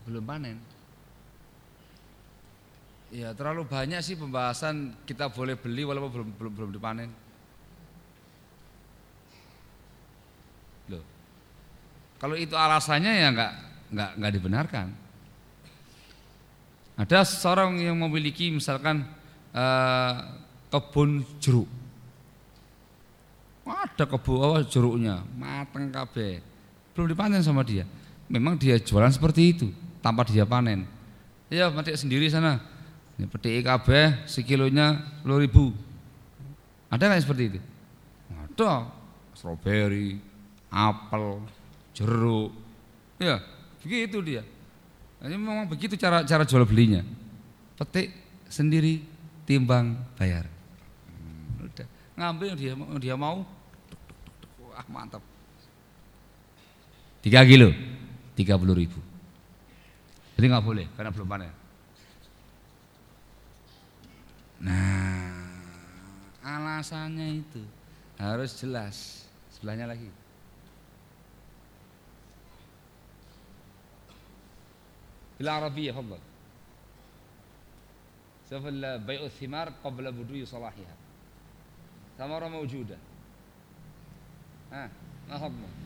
S1: belum panen. Ya terlalu banyak sih pembahasan kita boleh beli walaupun belum belum belum dipanen. Loh. Kalau itu alasannya ya enggak enggak enggak dibenarkan. Ada seorang yang memiliki misalkan eh, kebun jeruk. Ada kebun oh, jeruknya, mateng kabeh. Belum dipanen sama dia. Memang dia jualan seperti itu tanpa dia panen. Ya metik sendiri sana. Ya, petik IKB sekilonya 10 ribu. Ada nggak seperti itu? Ada. Strawberry, apel, jeruk. Ya, begitu dia. Ini memang begitu cara cara jual belinya. Petik sendiri, timbang, bayar. Hmm, udah. Ngambil yang dia, dia mau. Wah mantap. 3 kilo, 30 ribu. Jadi nggak boleh karena belum panen. Nah, alasannya itu harus jelas. Sebelahnya lagi. بالعربية تفضل سوف بيع الثمار قبل بدو صلاحها ثمرة موجودة ها Alhamdulillah.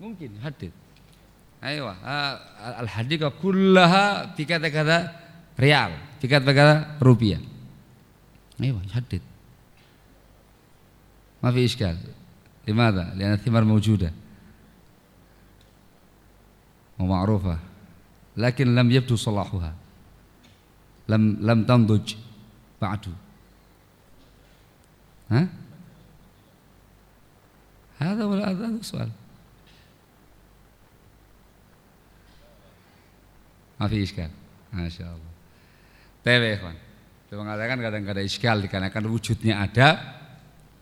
S1: Mungkin hadid. Ayo, al hadid kullaha bi kata-kata real, bi kata-kata rupiah. Ayo, hadid. ما في إشكال لماذا؟ لأن الثمار موجودة ومعروفة لكن لم يبدو صلاحها لم لم تنضج بعد ها هذا ولا هذا السؤال ما في إشكال ما شاء الله طيب ya ikhwan Saya mengatakan kadang-kadang iskal dikarenakan wujudnya ada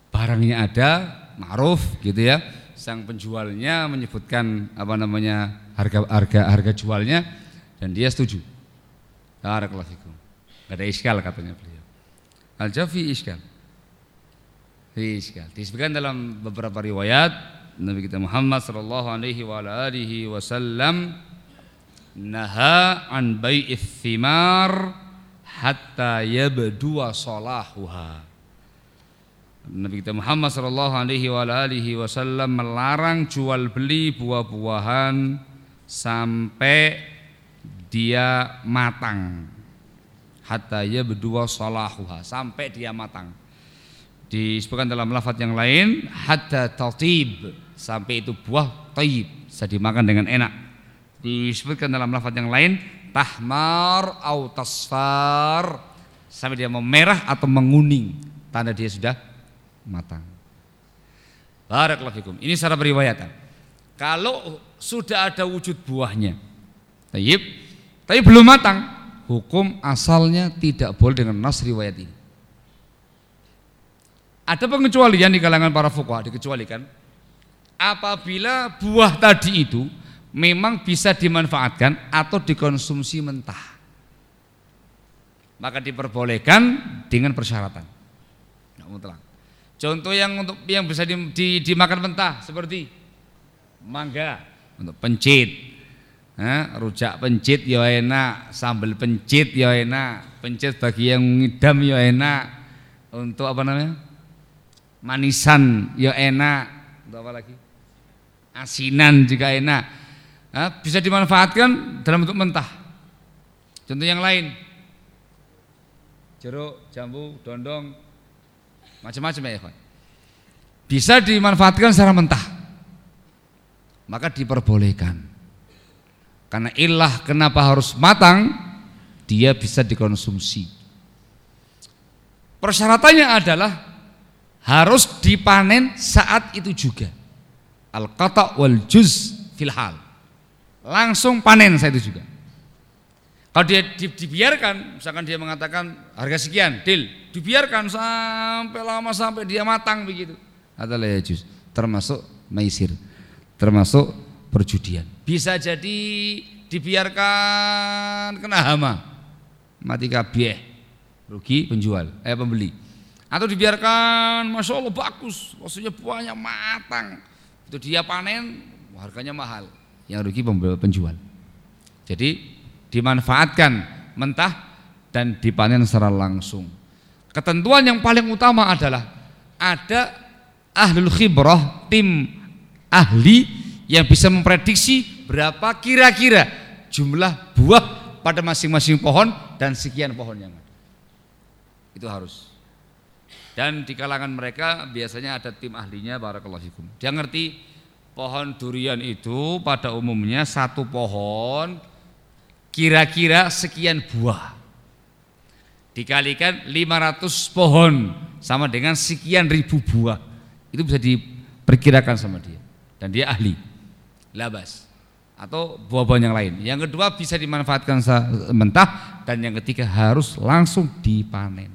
S1: barangnya ada ma'ruf gitu ya sang penjualnya menyebutkan apa namanya harga harga harga jualnya dan dia setuju barakallahu fikum enggak ada iskal katanya beliau al jafi iskal iskal disebutkan dalam beberapa riwayat Nabi kita Muhammad sallallahu alaihi wa alihi wasallam naha an bai'ith thimar hatta yabdu salahuha Nabi kita Muhammad sallallahu alaihi wasallam melarang jual beli buah-buahan sampai dia matang. Hatta ya berdua salahuha sampai dia matang. Disebutkan dalam lafaz yang lain hatta tatib sampai itu buah taib bisa dimakan dengan enak. Disebutkan dalam lafaz yang lain tahmar au tasfar sampai dia memerah atau menguning tanda dia sudah matang. Barakallahu fikum. Ini secara periwayatan. Kalau sudah ada wujud buahnya, tayyib, tapi belum matang, hukum asalnya tidak boleh dengan nas riwayat ini. Ada pengecualian di kalangan para fuqaha dikecualikan apabila buah tadi itu memang bisa dimanfaatkan atau dikonsumsi mentah. Maka diperbolehkan dengan persyaratan. Mutlak. Contoh yang untuk yang bisa di, di, dimakan mentah seperti mangga untuk pencit, Nah, rujak pencit ya enak, sambal pencit ya enak, pencit bagi yang ngidam ya enak, untuk apa namanya? Manisan ya enak, untuk apa lagi? Asinan juga enak. Nah, bisa dimanfaatkan dalam bentuk mentah. Contoh yang lain, jeruk, jambu, dondong, Macam-macam ya ikhwan. Bisa dimanfaatkan secara mentah. Maka diperbolehkan. Karena ilah kenapa harus matang, dia bisa dikonsumsi. Persyaratannya adalah harus dipanen saat itu juga. Al-qata' wal juz fil hal. Langsung panen saat itu juga. Kalau dia dibiarkan, misalkan dia mengatakan harga sekian, deal, dibiarkan sampai lama sampai dia matang begitu. Adalah ya jus, termasuk maisir, termasuk perjudian. Bisa jadi dibiarkan kena hama, mati kabeh, rugi penjual, eh pembeli. Atau dibiarkan, masya Allah bagus, maksudnya buahnya matang, itu dia panen, harganya mahal, yang rugi penjual. Jadi dimanfaatkan mentah dan dipanen secara langsung. Ketentuan yang paling utama adalah ada ahlul khibrah, tim ahli yang bisa memprediksi berapa kira-kira jumlah buah pada masing-masing pohon dan sekian pohon yang ada. Itu harus. Dan di kalangan mereka biasanya ada tim ahlinya barakallahu fikum. Dia ngerti pohon durian itu pada umumnya satu pohon kira-kira sekian buah. Dikalikan 500 pohon sama dengan sekian ribu buah. Itu bisa diperkirakan sama dia. Dan dia ahli. Labas atau buah-buah yang lain. Yang kedua bisa dimanfaatkan mentah. Dan yang ketiga harus langsung dipanen.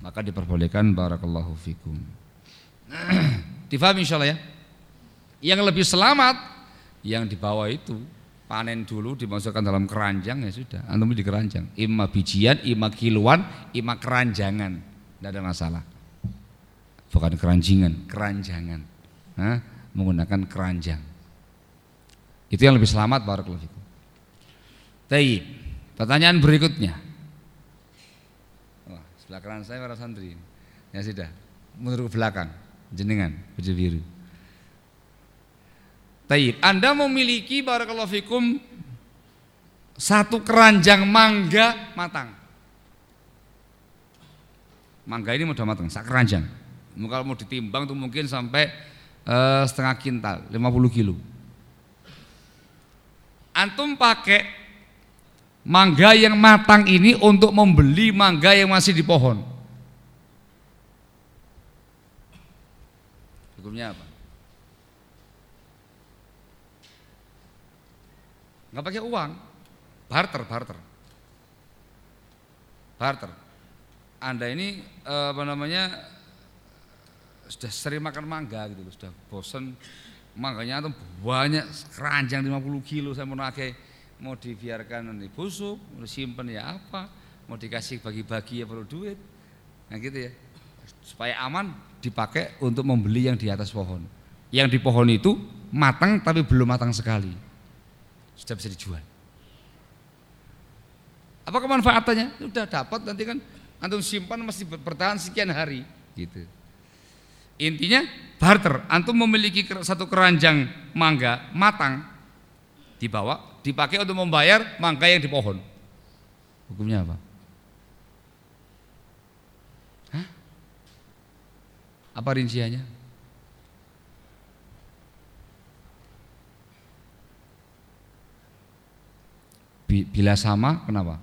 S1: Maka diperbolehkan. Barakallahu fikum. Difahami insyaallah ya yang lebih selamat yang di bawah itu panen dulu dimasukkan dalam keranjang ya sudah antum di keranjang ima bijian ima kiluan ima keranjangan tidak ada masalah bukan keranjingan keranjangan Hah? menggunakan keranjang itu yang lebih selamat barakallahu fikum Taib. Pertanyaan berikutnya. Wah, sebelah kanan saya para santri. Ya sudah, mundur ke belakang. Jenengan, baju. Taib. Anda memiliki barakallahu fikum satu keranjang mangga matang. Mangga ini sudah matang, sak keranjang. Kalau mau ditimbang tuh mungkin sampai uh, setengah kintal, 50 kilo. Antum pakai mangga yang matang ini untuk membeli mangga yang masih di pohon. Hukumnya apa? Nggak pakai uang, barter, barter, barter. Anda ini eh, apa namanya sudah sering makan mangga gitu loh, sudah bosan mangganya itu banyak keranjang 50 kilo saya mau pakai mau dibiarkan nanti busuk, mau disimpan ya apa, mau dikasih bagi-bagi ya perlu duit, nah gitu ya. Supaya aman dipakai untuk membeli yang di atas pohon. Yang di pohon itu matang tapi belum matang sekali, sudah bisa dijual. Apa kemanfaatannya? Sudah dapat nanti kan antum simpan masih bertahan sekian hari gitu. Intinya barter, antum memiliki satu keranjang mangga matang dibawa dipakai untuk membayar mangga yang di pohon. Hukumnya apa? Apa rinciannya? Bila sama, kenapa?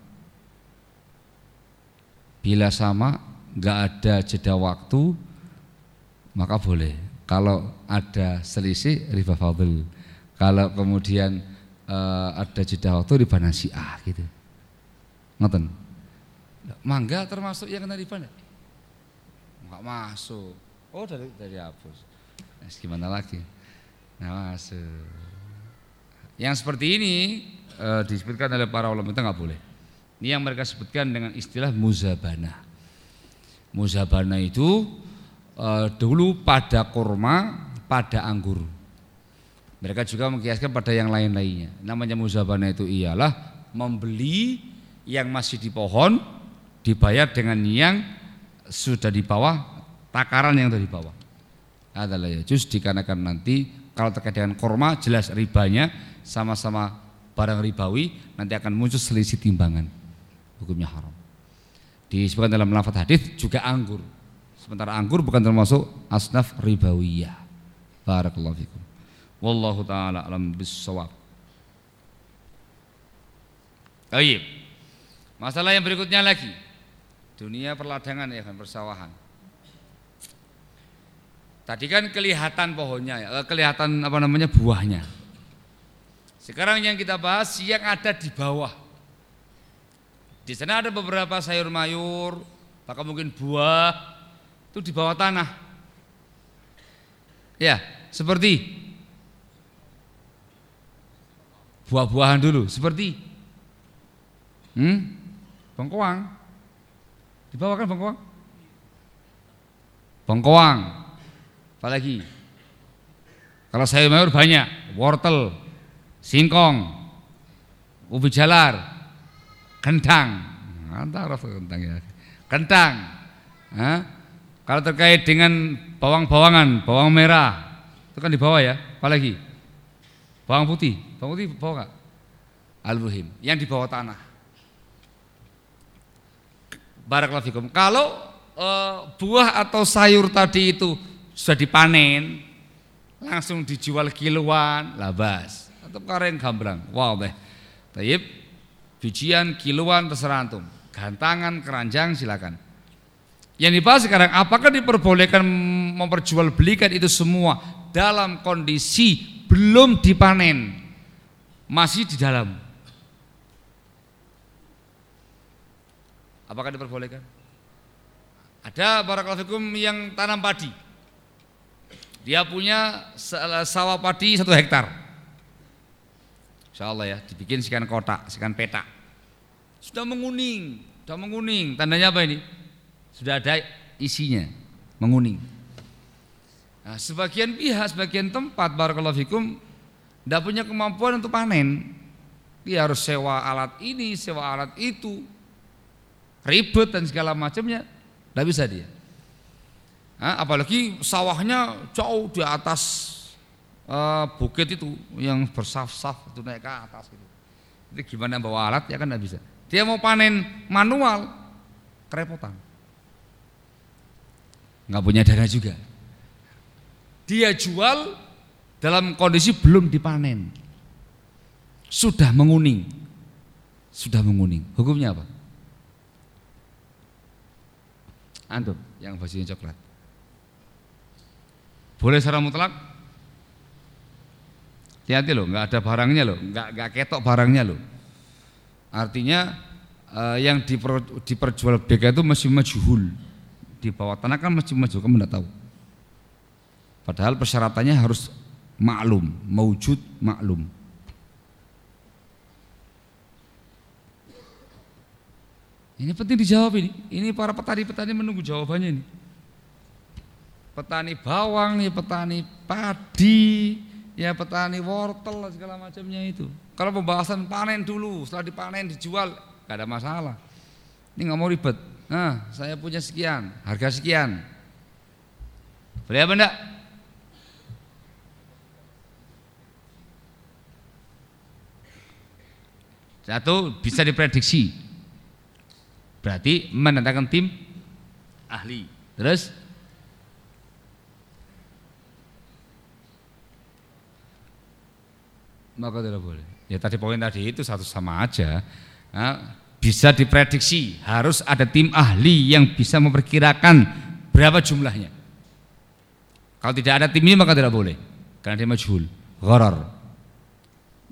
S1: Bila sama nggak ada jeda waktu maka boleh. Kalau ada selisih riba fadl. Kalau kemudian e, ada jeda waktu riba nasiah gitu. Ngoten. Mangga termasuk yang kena riba enggak? Enggak masuk. Oh dari dari hapus. Nah, gimana lagi? Nah, masuk. Yang seperti ini e, disebutkan oleh para ulama itu nggak boleh. Ini yang mereka sebutkan dengan istilah muzabana. Muzabana itu e, dulu pada kurma, pada anggur. Mereka juga mengkiaskan pada yang lain-lainnya. Namanya muzabana itu ialah membeli yang masih di pohon dibayar dengan yang sudah di bawah takaran yang sudah di bawah. Adalah ya jus dikarenakan nanti kalau terkait dengan kurma jelas ribanya sama-sama barang ribawi nanti akan muncul selisih timbangan hukumnya haram. Disebutkan dalam lafaz hadis juga anggur. Sementara anggur bukan termasuk asnaf ribawiyah. Barakallahu fikum. Wallahu taala alam bisawab. Baik. Masalah yang berikutnya lagi. Dunia perladangan ya kan persawahan. Tadi kan kelihatan pohonnya, ya, kelihatan apa namanya buahnya. Sekarang yang kita bahas yang ada di bawah. Di sana ada beberapa sayur mayur, bahkan mungkin buah itu di bawah tanah. Ya, seperti buah-buahan dulu, seperti hmm, bengkoang. Di bawah kan bengkoang? Bengkoang. Apalagi? Kalau sayur mayur banyak, wortel, singkong, ubi jalar, kentang. Antara kentang ya. Kentang Hah? kalau terkait dengan bawang-bawangan bawang merah itu kan di bawah ya. Apalagi? Bawang putih. Bawang putih bawah nggak? Albuhim yang di bawah tanah. Barakallahu kalau e, buah atau sayur tadi itu sudah dipanen langsung dijual kiloan labas atau karen gambrang deh Taib bijian, kiloan terserah antum. Gantangan, keranjang silakan. Yang dibahas sekarang apakah diperbolehkan memperjualbelikan itu semua dalam kondisi belum dipanen, masih di dalam. Apakah diperbolehkan? Ada barakallahu yang tanam padi. Dia punya sawah padi satu hektar. Insya Allah ya, dibikin sekian kotak, sekian petak. Sudah menguning, sudah menguning. Tandanya apa ini? Sudah ada isinya, menguning. Nah, sebagian pihak, sebagian tempat barakallahu fikum tidak punya kemampuan untuk panen. dia harus sewa alat ini, sewa alat itu, ribet dan segala macamnya, tidak bisa dia. Nah, apalagi sawahnya jauh di atas uh, bukit itu yang bersaf-saf itu naik ke atas gitu. Jadi gimana bawa alat ya kan tidak bisa. Dia mau panen manual, kerepotan. Nggak punya dana juga. Dia jual dalam kondisi belum dipanen sudah menguning. Sudah menguning. Hukumnya apa? Antum yang bajunya coklat. Boleh secara mutlak? Hati-hati loh, nggak ada barangnya loh, nggak nggak ketok barangnya loh. Artinya eh, yang diper, diperjualbelikan itu masih majhul. Di bawah tanah kan masih majhul, kamu tidak tahu. Padahal persyaratannya harus maklum, maujud maklum. Ini penting dijawab ini. Ini para petani-petani menunggu jawabannya ini. Petani bawang nih, petani padi, ya petani wortel segala macamnya itu. Kalau pembahasan panen dulu, setelah dipanen dijual, gak ada masalah. Ini nggak mau ribet. Nah, saya punya sekian, harga sekian. Boleh apa enggak? Satu bisa diprediksi Berarti mendatangkan tim ahli. Terus maka tidak boleh. Ya tadi poin tadi itu satu sama aja. Nah, bisa diprediksi, harus ada tim ahli yang bisa memperkirakan berapa jumlahnya. Kalau tidak ada tim ini maka tidak boleh. Karena dia majhul, gharar.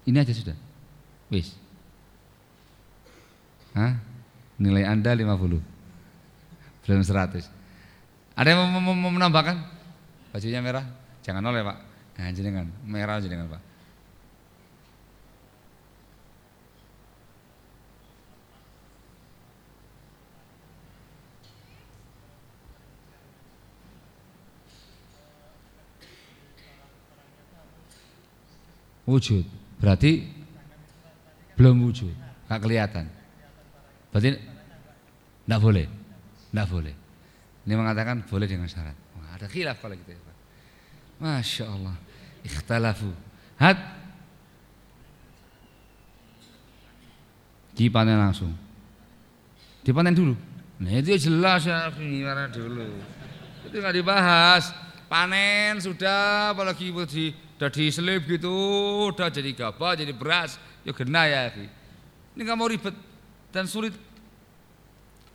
S1: Ini aja sudah. Wis. Hah? Nilai Anda 50. Belum 100. Ada yang mau, menambahkan? Bajunya merah? Jangan oleh Pak. Nah, jenengan, merah jenengan Pak. Wujud. Berarti belum wujud, nggak kelihatan. Berarti tidak boleh, tidak boleh. Ini mengatakan boleh dengan syarat. Wah, ada khilaf kalau gitu ya. Masya Allah. Ikhtalafu. Hat. Dipanen langsung. Dipanen dulu. Nah itu jelas ya, gimana dulu. Itu nggak dibahas. Panen sudah, apalagi di, udah diselip gitu, udah jadi gabah, jadi beras, ya kena ya. Ini nggak mau ribet dan sulit.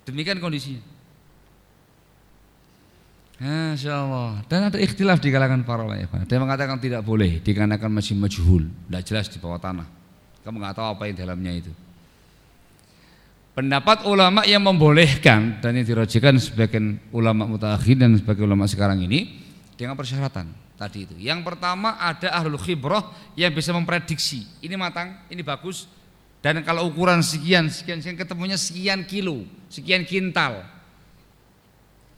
S1: Demikian kondisinya. Masya Allah. Dan ada ikhtilaf di kalangan para ulama. Ada mengatakan tidak boleh dikarenakan masih majhul, tidak jelas di bawah tanah. Kamu nggak tahu apa yang dalamnya itu. Pendapat ulama yang membolehkan dan yang dirajikan sebagian ulama mutakhir dan sebagai ulama sekarang ini dengan persyaratan tadi itu. Yang pertama ada ahlul khibrah yang bisa memprediksi ini matang, ini bagus, dan kalau ukuran sekian, sekian, sekian ketemunya sekian kilo, sekian kintal.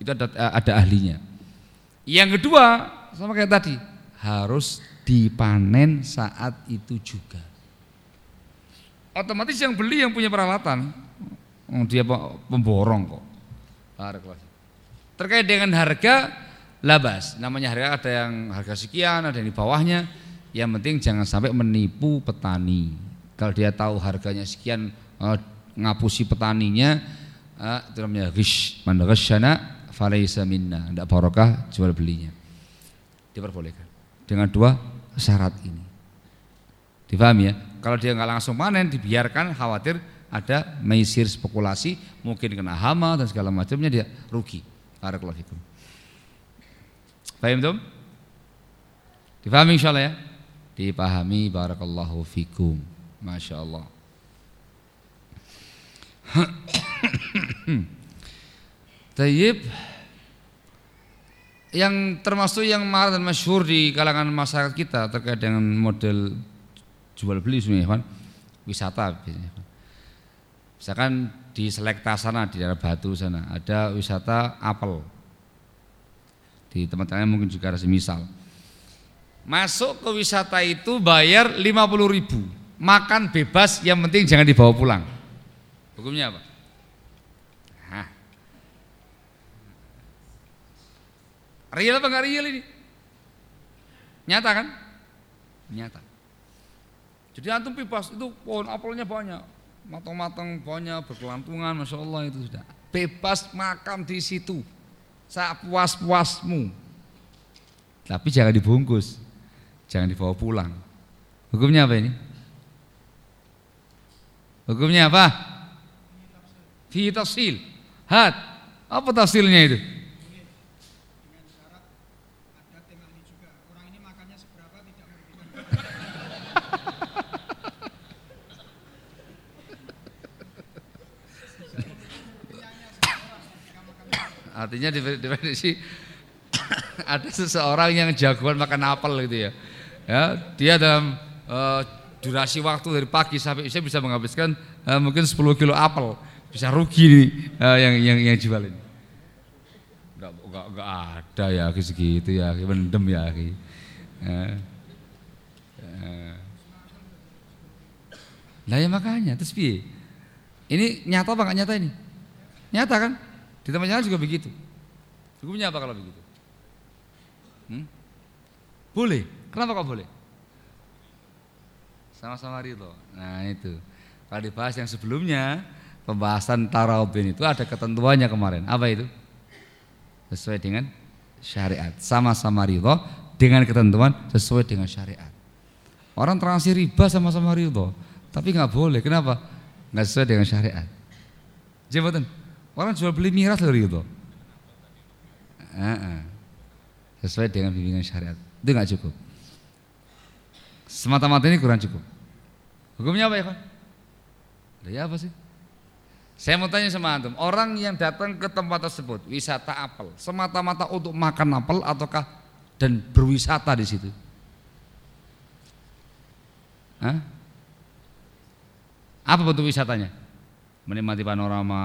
S1: Itu ada, ada ahlinya. Yang kedua, sama kayak tadi, harus dipanen saat itu juga. Otomatis yang beli yang punya peralatan, oh, dia pemborong kok. Terkait dengan harga, labas. Namanya harga ada yang harga sekian, ada yang di bawahnya. Yang penting jangan sampai menipu petani. Kalau dia tahu harganya sekian uh, ngapusi petaninya uh, itu namanya ghish. Man ghasyana minna. Tidak barokah jual belinya. Diperbolehkan. Dengan dua syarat ini. Difahami ya? Kalau dia nggak langsung panen dibiarkan khawatir ada meisir spekulasi, mungkin kena hama dan segala macamnya dia rugi. Barakallahu. Paham tuh? Difahami insyaallah ya? Dipahami barakallahu fikum. Masya Allah. Tayyib yang termasuk yang marah dan masyhur di kalangan masyarakat kita terkait dengan model jual beli sebenarnya kan wisata misalkan di Selekta sana di daerah Batu sana ada wisata apel di tempat lain mungkin juga ada semisal masuk ke wisata itu bayar 50 ribu makan bebas yang penting jangan dibawa pulang. Hukumnya apa? Hah. Real apa enggak real ini? Nyata kan? Nyata. Jadi antum bebas itu pohon apelnya banyak, matang-matang banyak, berkelantungan, masya Allah itu sudah. Bebas makan di situ, saat puas-puasmu. Tapi jangan dibungkus, jangan dibawa pulang. Hukumnya apa ini? Hukumnya apa? Fi tafsil. Hat. Apa tafsilnya itu? Artinya definisi ada seseorang yang jagoan makan apel gitu ya. Ya, dia dalam uh, durasi waktu dari pagi sampai saya bisa menghabiskan uh, mungkin 10 kilo apel. Bisa rugi nih uh, yang yang yang jual ini. Enggak, enggak, enggak ada ya segitu ya, mendem ya. Uh, uh. Lah ya makanya terus piye? Ini nyata apa enggak nyata ini? Nyata kan? Di tempat yang juga begitu. Hukumnya apa kalau begitu? Hmm? Boleh. Kenapa kok boleh? Sama-sama ridho. Nah itu. Kalau dibahas yang sebelumnya, pembahasan tarawih itu ada ketentuannya kemarin. Apa itu? Sesuai dengan syariat. Sama-sama ridho dengan ketentuan sesuai dengan syariat. Orang transaksi riba sama-sama ridho, tapi nggak boleh. Kenapa? Nggak sesuai dengan syariat. Jabatan. Orang jual beli miras loh gitu. Sesuai dengan bimbingan syariat. Itu nggak cukup. Semata-mata ini kurang cukup. Hukumnya apa ya Pak? Ya apa sih? Saya mau tanya sama antum, orang yang datang ke tempat tersebut, wisata apel, semata-mata untuk makan apel ataukah dan berwisata di situ? Hah? Apa bentuk wisatanya? Menikmati panorama,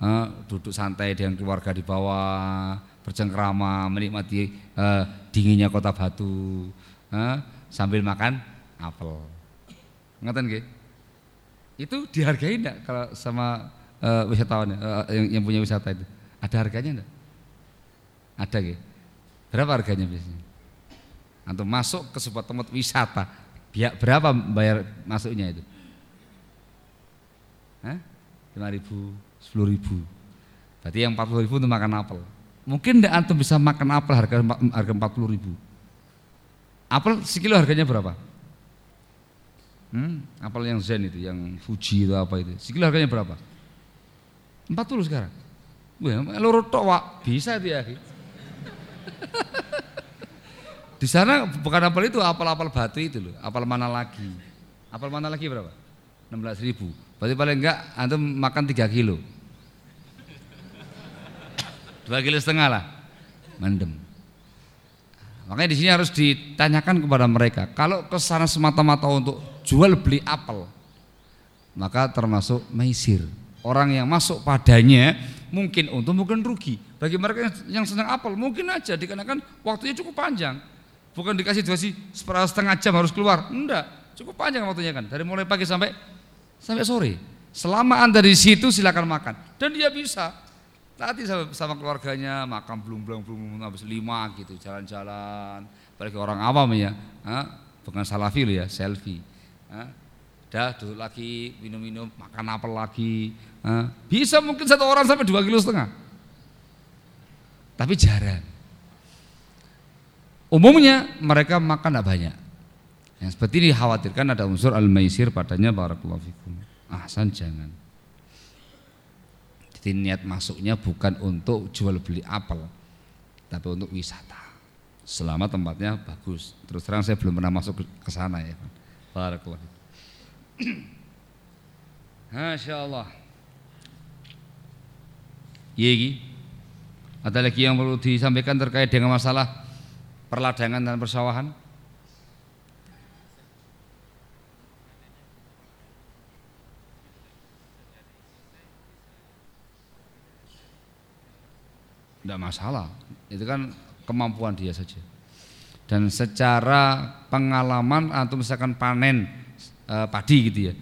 S1: eh, duduk santai dengan keluarga di bawah, bercengkrama, menikmati eh, dinginnya kota Batu, eh, sambil makan apel. Ngeten nggih? Itu dihargai enggak kalau sama eh, wisatawan eh, yang, yang punya wisata itu? Ada harganya enggak? Ada nggih. Berapa harganya biasanya? Antum masuk ke sebuah tempat wisata, berapa bayar masuknya itu? Hah? 5 ribu, 10 ribu. Berarti yang 40 ribu untuk makan apel. Mungkin tidak antum bisa makan apel harga harga 40 ribu. Apel sekilo harganya berapa? Hmm, apel yang Zen itu, yang Fuji itu apa itu. Sekilo harganya berapa? 40 sekarang. Wah, loro Wak. Bisa itu ya. Di sana bukan apel itu, apel-apel batu itu loh. Apel mana lagi? Apel mana lagi berapa? 16 ribu. Berarti paling enggak antum makan 3 kilo. 2 kilo setengah lah. Mendem. Makanya di sini harus ditanyakan kepada mereka. Kalau ke sana semata-mata untuk jual beli apel, maka termasuk maisir. Orang yang masuk padanya mungkin untung mungkin rugi. Bagi mereka yang senang apel mungkin aja dikarenakan waktunya cukup panjang. Bukan dikasih durasi setengah jam harus keluar. Enggak, cukup panjang waktunya kan. Dari mulai pagi sampai sampai sore. Selama anda di situ silakan makan dan dia bisa. Tadi sama, sama keluarganya makan belum belum belum habis lima gitu jalan-jalan. Bagi orang awam ya, ha? bukan salafi ya selfie. Ha? Dah duduk lagi minum-minum makan apel lagi. Ha? Bisa mungkin satu orang sampai dua kilo setengah. Tapi jarang. Umumnya mereka makan tidak banyak. Yang seperti ini dikhawatirkan ada unsur al-maisir padanya barakallahu fikum ahsan jangan jadi niat masuknya bukan untuk jual beli apel tapi untuk wisata. Selama tempatnya bagus. Terus terang saya belum pernah masuk ke sana ya Barakallah Masya Allah Yegi ada lagi yang perlu disampaikan terkait dengan masalah perladangan dan persawahan tidak masalah. Itu kan kemampuan dia saja. Dan secara pengalaman atau misalkan panen uh, padi gitu ya.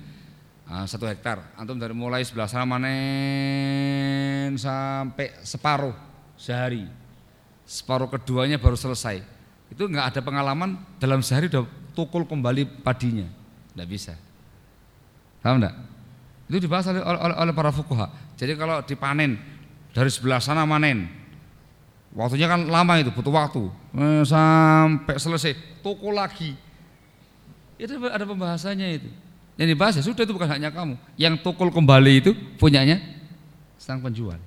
S1: Uh, satu hektar. Antum dari mulai sebelah sana manen sampai separuh sehari. Separuh keduanya baru selesai. Itu nggak ada pengalaman dalam sehari udah tukul kembali padinya. Nggak bisa. Paham enggak itu dibahas oleh, oleh, oleh para fukuha jadi kalau dipanen dari sebelah sana manen waktunya kan lama itu butuh waktu. Eh, sampai selesai tukul lagi. Itu ada pembahasannya itu? Yang dibahas ya sudah itu bukan hanya kamu. Yang tukul kembali itu punyanya sang penjual.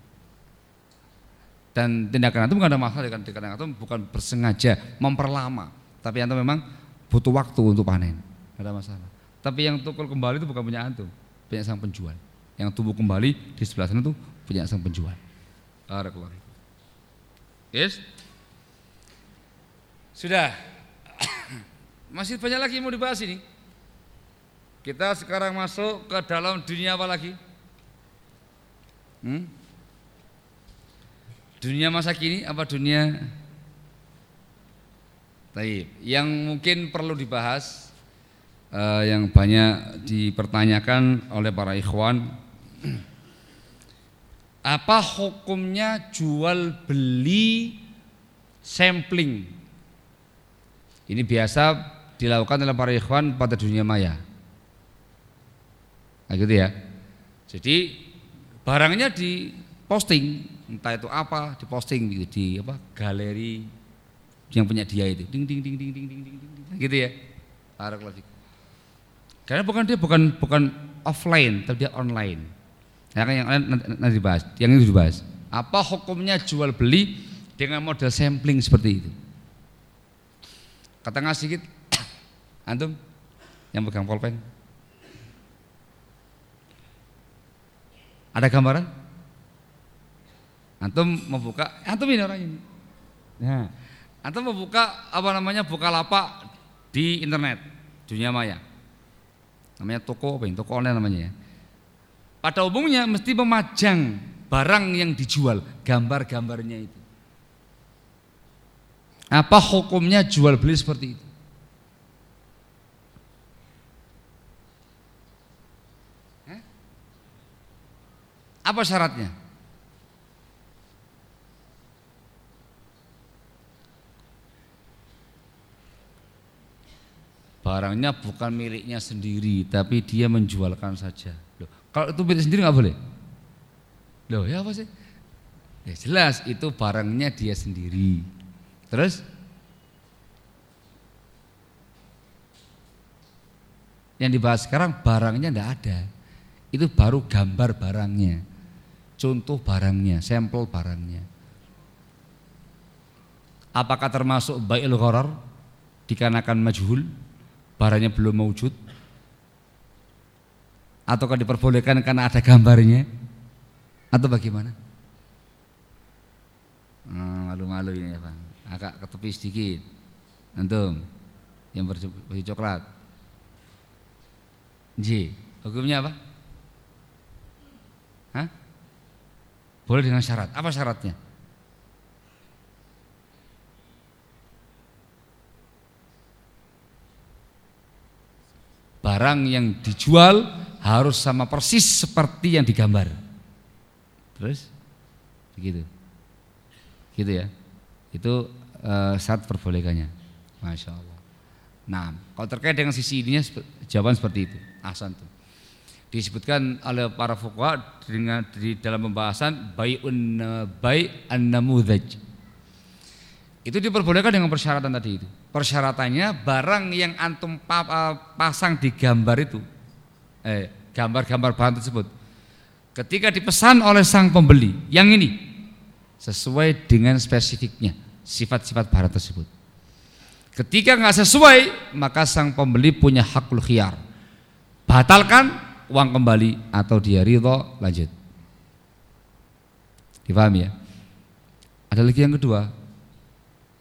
S1: Dan tindakan itu bukan ada masalah dengan tindakan itu bukan bersengaja memperlama tapi itu memang butuh waktu untuk panen. Ada masalah. Tapi yang tukul kembali itu bukan punya antum punya sang penjual. Yang tumbuh kembali di sebelah sana itu punya sang penjual. Barakallahu Yes? Sudah. Masih banyak lagi yang mau dibahas ini. Kita sekarang masuk ke dalam dunia apa lagi? Hmm? Dunia masa kini apa dunia Taib. Yang mungkin perlu dibahas uh, yang banyak dipertanyakan oleh para ikhwan apa hukumnya jual beli sampling? Ini biasa dilakukan oleh para ikhwan pada dunia maya. Nah gitu ya. Jadi barangnya diposting entah itu apa diposting gitu di apa galeri yang punya dia itu. Ding ding ding ding ding ding ding, ding gitu ya. Karena bukan dia bukan bukan offline tapi dia online Ya kan yang lain nanti dibahas, yang itu dibahas. Apa hukumnya jual beli dengan model sampling seperti itu? Kata ngasih sedikit, antum yang pegang polpen. Ada gambaran? Antum membuka, antum ini orang ini. Nah, antum membuka apa namanya buka lapak di internet dunia maya. Namanya toko apa ini? Toko online namanya ya pada umumnya mesti memajang barang yang dijual, gambar-gambarnya itu. Apa hukumnya jual beli seperti itu? Apa syaratnya? Barangnya bukan miliknya sendiri, tapi dia menjualkan saja. Kalau itu milik sendiri nggak boleh. Loh ya apa sih? Ya jelas itu barangnya dia sendiri. Terus yang dibahas sekarang barangnya tidak ada. Itu baru gambar barangnya, contoh barangnya, sampel barangnya. Apakah termasuk bail gharar dikarenakan majhul, barangnya belum mewujud? Ataukah diperbolehkan karena ada gambarnya atau bagaimana? Hmm, malu-malu ini ya bang, agak ke tepi sedikit. Antum yang baju coklat. J, hukumnya apa? Hah? Boleh dengan syarat. Apa syaratnya? Barang yang dijual harus sama persis seperti yang digambar. Terus begitu. Gitu ya. Itu uh, saat perbolehkannya. Masya Allah. Nah, kalau terkait dengan sisi ininya jawaban seperti itu. Ahsan tuh. Disebutkan oleh para fuqaha dengan di dalam pembahasan bai'un bai an-namudhaj. Itu diperbolehkan dengan persyaratan tadi itu. Persyaratannya barang yang antum pasang di gambar itu eh, gambar-gambar bahan tersebut. Ketika dipesan oleh sang pembeli yang ini sesuai dengan spesifiknya sifat-sifat barang tersebut. Ketika nggak sesuai maka sang pembeli punya hakul khiyar. Batalkan uang kembali atau dia ridho lanjut. Dipahami ya? Ada lagi yang kedua.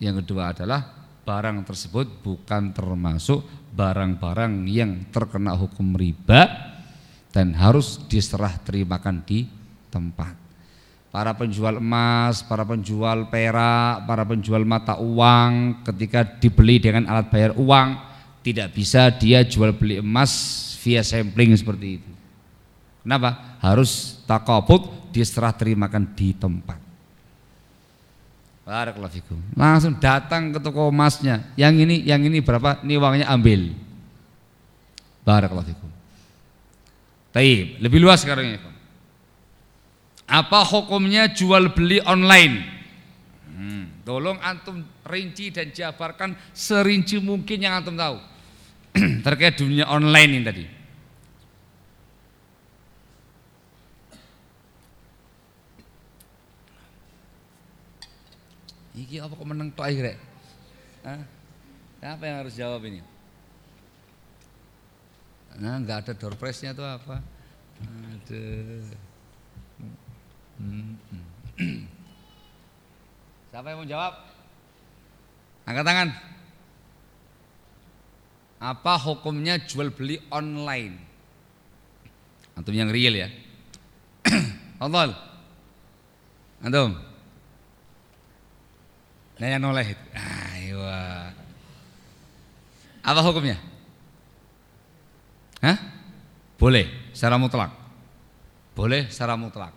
S1: Yang kedua adalah barang tersebut bukan termasuk barang-barang yang terkena hukum riba dan harus diserah terimakan di tempat. Para penjual emas, para penjual perak, para penjual mata uang ketika dibeli dengan alat bayar uang tidak bisa dia jual beli emas via sampling seperti itu. Kenapa? Harus takabut diserah terimakan di tempat. Barakallahu. Langsung datang ke toko emasnya. Yang ini, yang ini berapa? Ini uangnya ambil. Barakallahu fikum. Taib, lebih luas sekarang ini. Apa hukumnya jual beli online? Hmm, tolong antum rinci dan jabarkan serinci mungkin yang antum tahu terkait dunia online ini tadi. Iki apa kok meneng tok rek? Hah? Apa yang harus jawab ini? Nah, enggak ada door prize-nya apa? Ada. Hmm. Siapa yang mau jawab? Angkat tangan. Apa hukumnya jual beli online? Antum yang real ya. Allah. Antum. Yang noleh itu. Ayo. Apa hukumnya? Hah? Boleh secara mutlak. Boleh secara mutlak.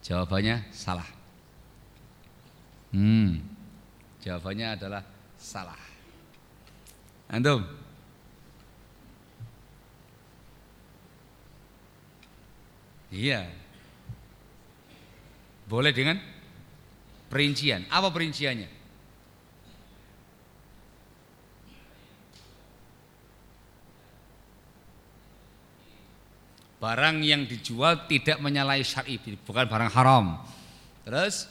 S1: Jawabannya salah. Hmm. Jawabannya adalah salah. Antum? Iya. Boleh dengan perincian. Apa perinciannya? Barang yang dijual tidak menyalahi syar'i, bukan barang haram. Terus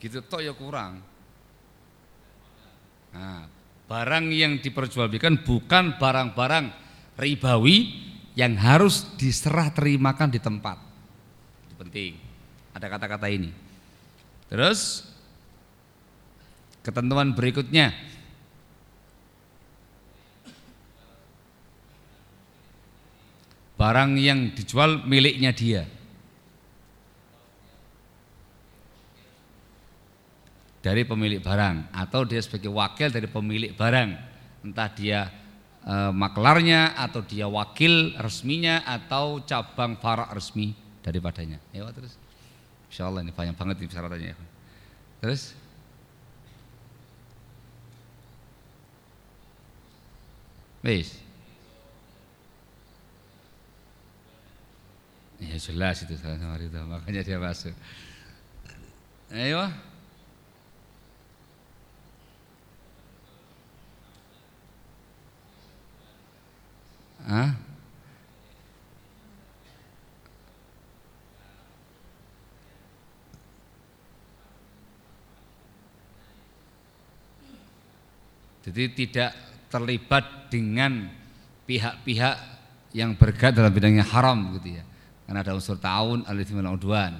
S1: gitu toh ya kurang. Nah, barang yang diperjualbelikan bukan barang-barang ribawi yang harus diserah terimakan di tempat. Itu penting. Ada kata-kata ini. Terus Ketentuan berikutnya Barang yang dijual miliknya dia Dari pemilik barang Atau dia sebagai wakil dari pemilik barang Entah dia e, maklarnya Atau dia wakil resminya Atau cabang farak resmi daripadanya Ya terus Insya Allah ini banyak banget ini syaratannya Terus Wis. Ya jelas itu salah sama itu, makanya dia masuk. Ayo. Hah? Jadi tidak terlibat dengan pihak-pihak yang bergerak dalam bidangnya haram gitu ya. Karena ada unsur tahun alif udwan.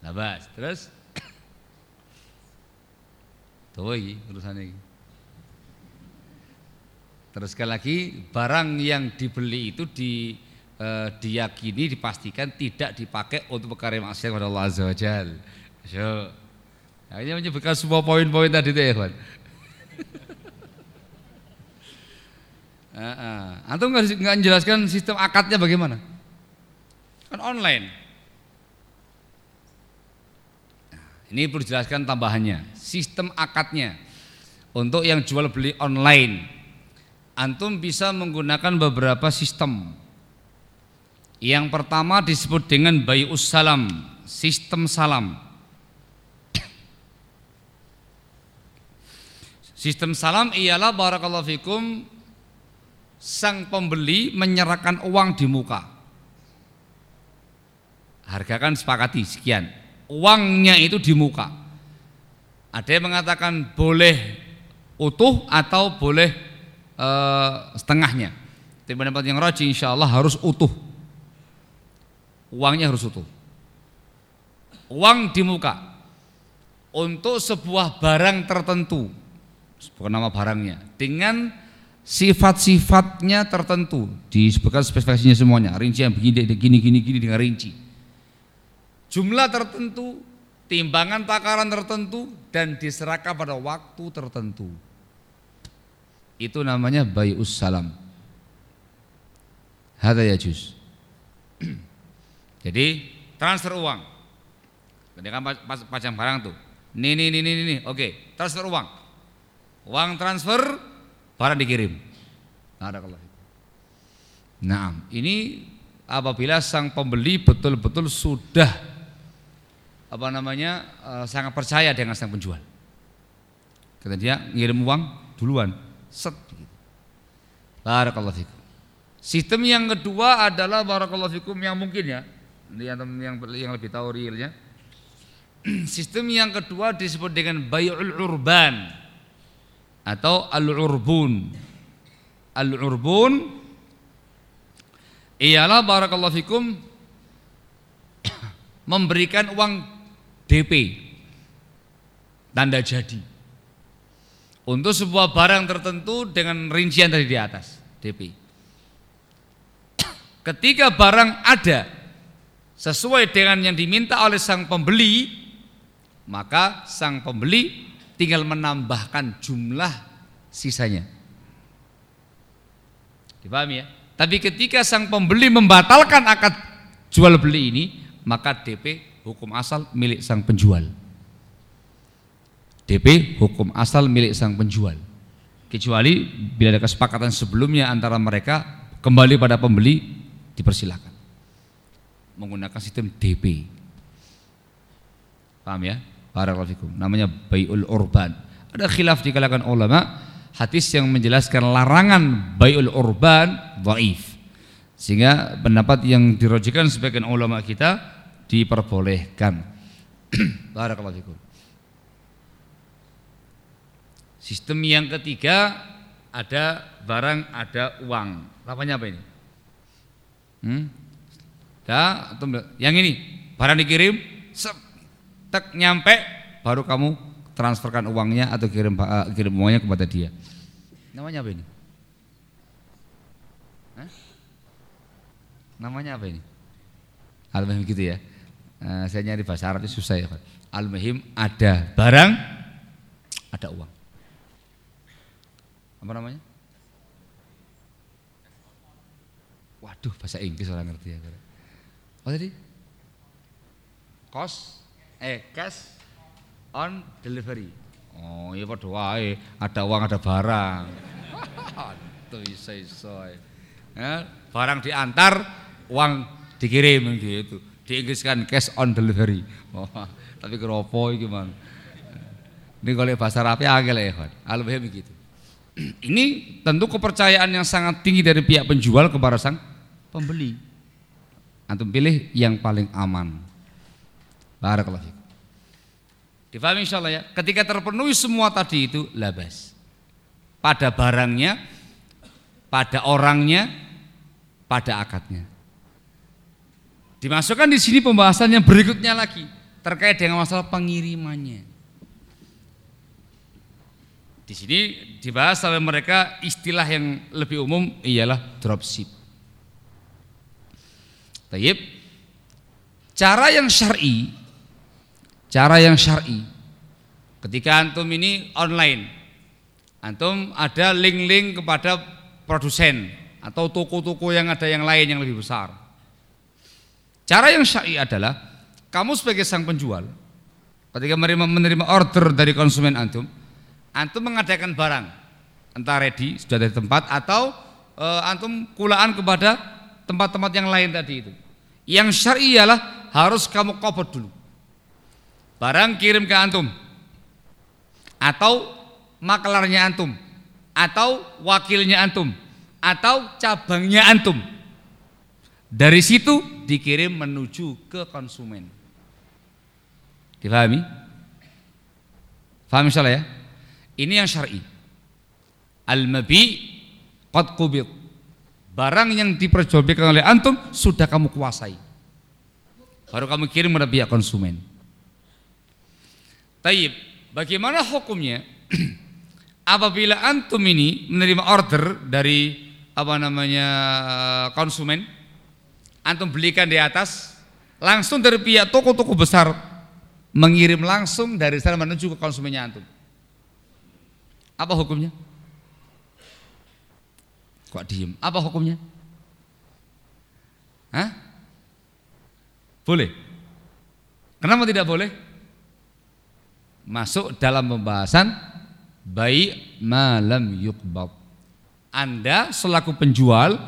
S1: Nah, bas. Terus Tuh urusan ini. Terus sekali lagi barang yang dibeli itu di eh, diyakini dipastikan tidak dipakai untuk perkara maksiat kepada Allah Azza wa Jalla. So, ini menyebutkan semua poin-poin tadi itu ya, kawan. Antum nggak menjelaskan sistem akadnya bagaimana? Kan online. Nah, ini perlu dijelaskan tambahannya. Sistem akadnya untuk yang jual beli online, antum bisa menggunakan beberapa sistem. Yang pertama disebut dengan bayi salam, sistem salam. Sistem salam ialah barakallahu fikum sang pembeli menyerahkan uang di muka. Harga kan sepakati sekian. Uangnya itu di muka. Ada yang mengatakan boleh utuh atau boleh uh, setengahnya. Tapi pendapat yang rajin insya Allah harus utuh. Uangnya harus utuh. Uang di muka untuk sebuah barang tertentu, bukan nama barangnya, dengan sifat-sifatnya tertentu disebutkan spesifikasinya semuanya rinci yang begini gini gini gini dengan rinci jumlah tertentu timbangan takaran tertentu dan diserahkan pada waktu tertentu. Itu namanya bayus salam. Hada ya juz. Jadi transfer uang. Ketika kan pajang barang tuh. Nih nih nih nih. Oke, transfer uang. Uang transfer, barang dikirim. Barakallahu Nah, ini apabila sang pembeli betul-betul sudah apa namanya uh, sangat percaya dengan sang penjual. Kata dia ngirim uang duluan, set. Barakallahu fikum. Sistem yang kedua adalah barakallahu fikum yang mungkin ya, yang yang, yang lebih tahu realnya. Sistem yang kedua disebut dengan bayul urban atau al-urbun. Al-urbun ialah barakallahu fikum memberikan uang DP tanda jadi untuk sebuah barang tertentu dengan rincian tadi di atas DP. Ketika barang ada sesuai dengan yang diminta oleh sang pembeli, maka sang pembeli tinggal menambahkan jumlah sisanya. Dipahami ya? Tapi ketika sang pembeli membatalkan akad jual beli ini, maka DP hukum asal milik sang penjual. DP hukum asal milik sang penjual. Kecuali bila ada kesepakatan sebelumnya antara mereka kembali pada pembeli dipersilakan menggunakan sistem DP. Paham ya? Barakallahu Namanya bayul urban. Ada khilaf di kalangan ulama hadis yang menjelaskan larangan bayul urban dhaif. Sehingga pendapat yang dirojikan sebagian ulama kita diperbolehkan. Barakallahu fikum. Sistem yang ketiga ada barang, ada uang. Namanya apa ini? Hmm? Da, yang ini barang dikirim, sep, tek nyampe, baru kamu transferkan uangnya atau kirim uh, kirim uangnya kepada dia. Namanya apa ini? Hah? Namanya apa ini? Al-Muhim gitu ya. Uh, saya nyari bahasa Arabnya susah ya Pak. Al-Muhim ada barang, ada uang. Apa namanya? Waduh, bahasa Inggris orang ngerti ya. Apa tadi? Cost, eh cash on delivery. Oh, iya padha wae, ada uang ada barang. Tuh iso iso. Ya, barang diantar, uang dikirim gitu. Diinggriskan cash on delivery. Oh, tapi keropo iki, Bang. Ini kalau bahasa ya agak ya, Al begitu. Ini tentu kepercayaan yang sangat tinggi dari pihak penjual kepada sang pembeli. Antum pilih yang paling aman. Barakallahu Difahami insya Allah ya. Ketika terpenuhi semua tadi itu labas. Pada barangnya, pada orangnya, pada akadnya. Dimasukkan di sini pembahasan yang berikutnya lagi terkait dengan masalah pengirimannya. Di sini dibahas oleh mereka istilah yang lebih umum ialah dropship. Tayyib. Cara yang syar'i Cara yang syar'i. Ketika antum ini online, antum ada link-link kepada produsen atau toko-toko yang ada yang lain yang lebih besar. Cara yang syar'i adalah kamu sebagai sang penjual ketika menerima, menerima order dari konsumen antum, antum mengadakan barang entah ready sudah dari tempat atau e, antum kulaan kepada tempat-tempat yang lain tadi itu. Yang syar'i ialah harus kamu kopot dulu. Barang kirim ke antum atau maklarnya antum atau wakilnya antum atau cabangnya antum. Dari situ dikirim menuju ke konsumen. Difahami? Faham insyaallah ya? Ini yang syar'i. Al-mabi qad qubid. Barang yang diperjualbelikan oleh antum sudah kamu kuasai. Baru kamu kirim kepada pihak konsumen. Taib, bagaimana hukumnya apabila antum ini menerima order dari apa namanya konsumen, antum belikan di atas, langsung dari pihak toko-toko besar mengirim langsung dari sana menuju ke konsumennya antum. Apa hukumnya? Kok diem? Apa hukumnya? Hah? Boleh? Kenapa tidak boleh? Masuk dalam pembahasan baik malam yukbab. Anda selaku penjual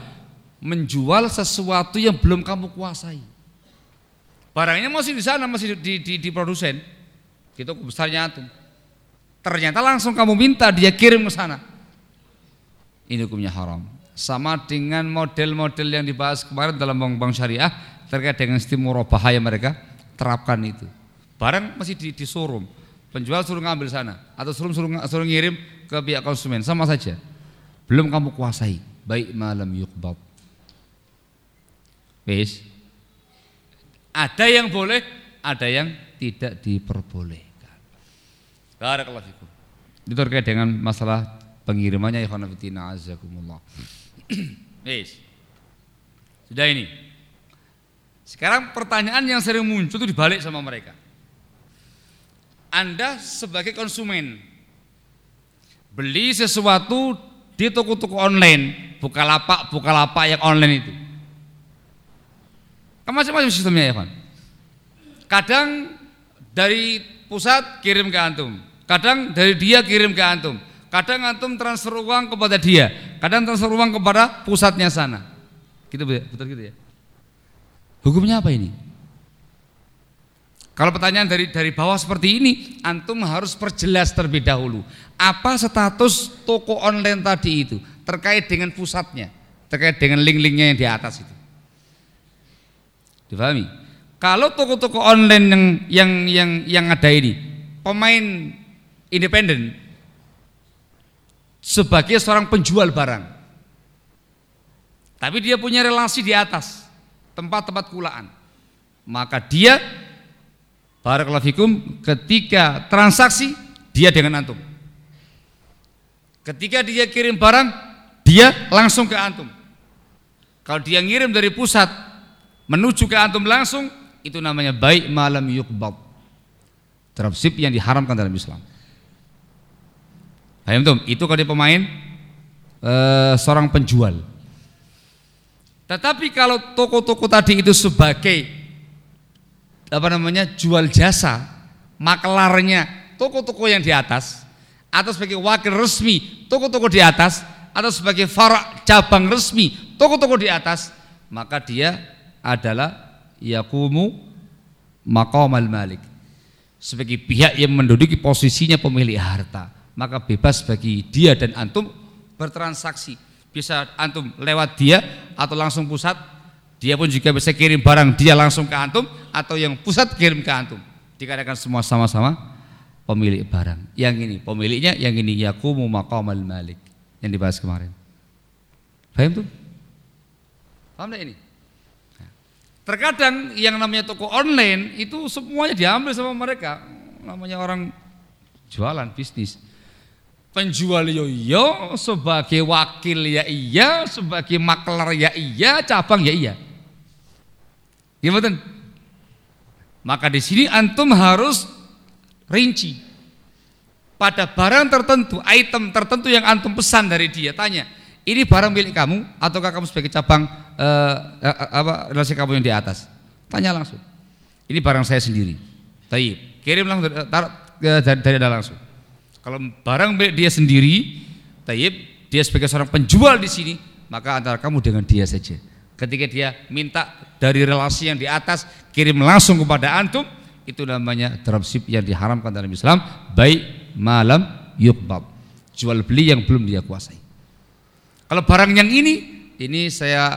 S1: menjual sesuatu yang belum kamu kuasai. Barangnya masih di sana, masih di, di, di produsen. Gitu besarnya antum. Ternyata langsung kamu minta dia kirim ke sana. Ini hukumnya haram. Sama dengan model-model yang dibahas kemarin dalam bank-bank syariah terkait dengan stimulus bahaya mereka terapkan itu. Barang masih di, di showroom, penjual suruh ngambil sana atau suruh suruh, suruh ngirim ke pihak konsumen sama saja. Belum kamu kuasai. Baik malam yukbab. Wis. Ada yang boleh, ada yang tidak diperbolehkan. Barakallahu fikum. Itu terkait dengan masalah pengirimannya ikhwan fillah azakumullah. Wis. Sudah ini. Sekarang pertanyaan yang sering muncul itu dibalik sama mereka. Anda sebagai konsumen beli sesuatu di toko-toko online, buka lapak, buka lapak yang online itu. Kan macam-macam sistemnya ya. Kadang dari pusat kirim ke antum, kadang dari dia kirim ke antum, kadang antum transfer uang kepada dia, kadang transfer uang kepada pusatnya sana. Gitu betul gitu ya. Hukumnya apa ini? Kalau pertanyaan dari dari bawah seperti ini, antum harus perjelas terlebih dahulu. Apa status toko online tadi itu terkait dengan pusatnya, terkait dengan link-linknya yang di atas itu. Difahami? Kalau toko-toko online yang yang yang yang ada ini pemain independen sebagai seorang penjual barang. Tapi dia punya relasi di atas tempat-tempat kulaan. Maka dia barakallahu fikum ketika transaksi dia dengan antum. Ketika dia kirim barang, dia langsung ke antum. Kalau dia ngirim dari pusat, menuju ke antum langsung itu namanya baik malam yukbab dropship yang diharamkan dalam Islam Paham tuh? Itu kalau dia pemain e, seorang penjual. Tetapi kalau toko-toko tadi itu sebagai apa namanya jual jasa, maklarnya toko-toko yang di atas, atau sebagai wakil resmi toko-toko di atas, atau sebagai farak cabang resmi toko-toko di atas, maka dia adalah yakumu maqamal malik sebagai pihak yang menduduki posisinya pemilik harta maka bebas bagi dia dan antum bertransaksi. Bisa antum lewat dia atau langsung pusat dia pun juga bisa kirim barang dia langsung ke antum atau yang pusat kirim ke antum. Dikarenakan semua sama-sama pemilik barang. Yang ini pemiliknya yang ini yakumu maqamal malik. Yang dibahas kemarin. Paham tuh? Paham ini? Terkadang yang namanya toko online itu semuanya diambil sama mereka. Namanya orang jualan bisnis. Penjual yo yo, sebagai wakil ya iya, sebagai maklar ya iya, cabang ya iya. Gimana? Maka di sini antum harus rinci pada barang tertentu, item tertentu yang antum pesan dari dia. Tanya, ini barang milik kamu ataukah kamu sebagai cabang eh, eh, apa relasi kamu yang di atas? Tanya langsung. Ini barang saya sendiri. Taib. Kirim langsung taruh dari, dari ada langsung. Kalau barang milik dia sendiri, taib, dia sebagai seorang penjual di sini, maka antara kamu dengan dia saja. Ketika dia minta dari relasi yang di atas, kirim langsung kepada antum, itu namanya dropship yang diharamkan dalam Islam, baik malam yukbab. Jual beli yang belum dia kuasai. Kalau barang yang ini, ini saya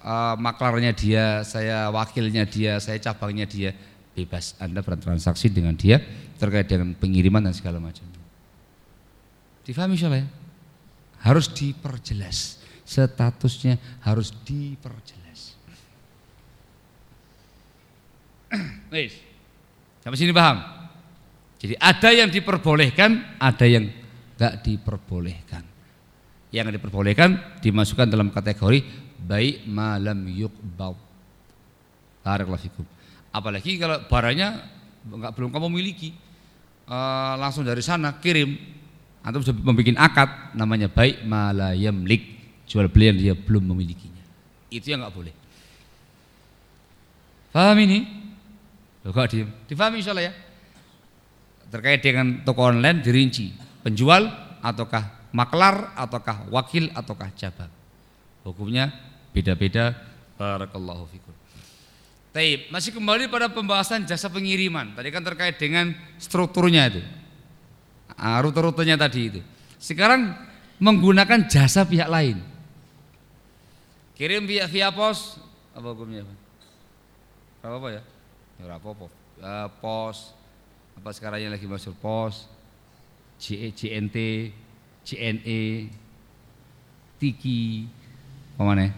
S1: uh, maklarnya dia, saya wakilnya dia, saya cabangnya dia, bebas Anda bertransaksi dengan dia terkait dengan pengiriman dan segala macam. Difahami insyaallah ya? Harus diperjelas. Statusnya harus diperjelas. Wis. Sampai sini paham? Jadi ada yang diperbolehkan, ada yang enggak diperbolehkan yang diperbolehkan dimasukkan dalam kategori baik malam yukbal. Barakallahu fikum. Apalagi kalau barangnya enggak belum kamu miliki uh, langsung dari sana kirim antum sudah membuat akad namanya baik malayamlik. Jual beli yang dia belum memilikinya. Itu yang nggak boleh. Paham ini? Loh, kok diem? Difahami ya. Terkait dengan toko online dirinci. Penjual ataukah maklar ataukah wakil ataukah cabang hukumnya beda-beda. Barakallahu fikum. Taib, masih kembali pada pembahasan jasa pengiriman. Tadi kan terkait dengan strukturnya itu. Ah, rute-rutenya tadi itu. Sekarang menggunakan jasa pihak lain. Kirim via via pos apa hukumnya? Apa apa ya? Ya apa apa. Uh, pos apa sekarang yang lagi masuk pos J, JNT, JNE, Tiki, apa mana?